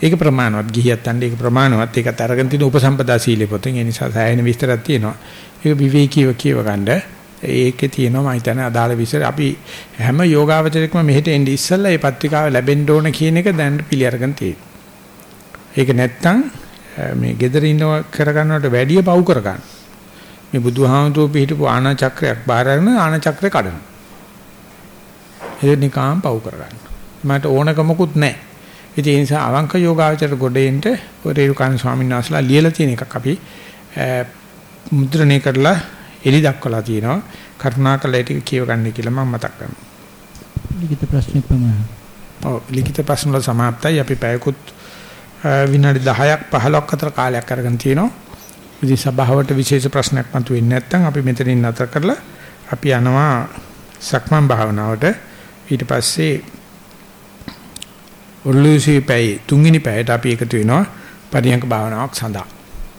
A: ඒක ප්‍රමාණවත් ගිහියත් අන්න ඒක ප්‍රමාණවත් ඒකත් අරගෙන තියෙන උපසම්පදා සීලේ පොතෙන් ඒ නිසා සෑහෙන විස්තරයක් තියෙනවා. ඒක විවේකීව කියව ගන්න. ඒකේ තියෙනවා මම හිතන්නේ අදාළ විස්තර අපි හැම යෝගාවචරයකම මෙහෙට එන්නේ ඉස්සෙල්ලා මේ පත්‍රිකාව ලැබෙන්න ඕන කියන එක දැන් පිළි අරගෙන තියෙනවා. ඒක නැත්තම් මේ gedara ඉන්නව කරගන්නවට වැඩිය පව් කරගන්න. මේ බුදුහාමුදුරුවෝ පිළිපු ආනා චක්‍රයක් බාර අරගෙන ආනා චක්‍රේ කඩනවා. ඒක නිකාම් පව් කරගන්න. මට ඕනකමකුත් නැහැ. ඉතින් ඒ නිසා අවංක යෝගාවචර ගොඩේන්ට රේරුකාණ ස්වාමීන් වහන්සේලා ලියලා තියෙන එකක් අපි මුද්‍රණය කරලා එලි දක්වලා තියෙනවා. කරුණාකරලා ඒක කියව ගන්න කියලා මම මතක් කරනවා.
B: ලිඛිත ප්‍රශ්න ප්‍රමාණ.
A: ඔව් ලිඛිත ප්‍රශ්න වල સમાප්තයි අපි පැයකුත් විනාඩි 10ක් 15ක් අතර කාලයක් අරගෙන තිනවා. ඉතින් සභාවට විශේෂ ප්‍රශ්නයක් මතුවෙන්නේ නැත්නම් අපි මෙතනින් නතර කරලා අපි යනවා සක්මන් භාවනාවට. ඊට පස්සේ ඔර්ලුසී පැය තුන්වෙනි පැයට අපි එකතු වෙනවා පරියංග භාවනාවක් සඳහා.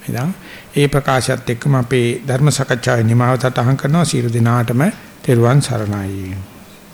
A: එදා ඒ ප්‍රකාශයත් එක්කම අපේ ධර්ම සාකච්ඡාවේ නිමාව සටහන් කරනවා සියලු දිනාටම තෙරුවන් සරණයි.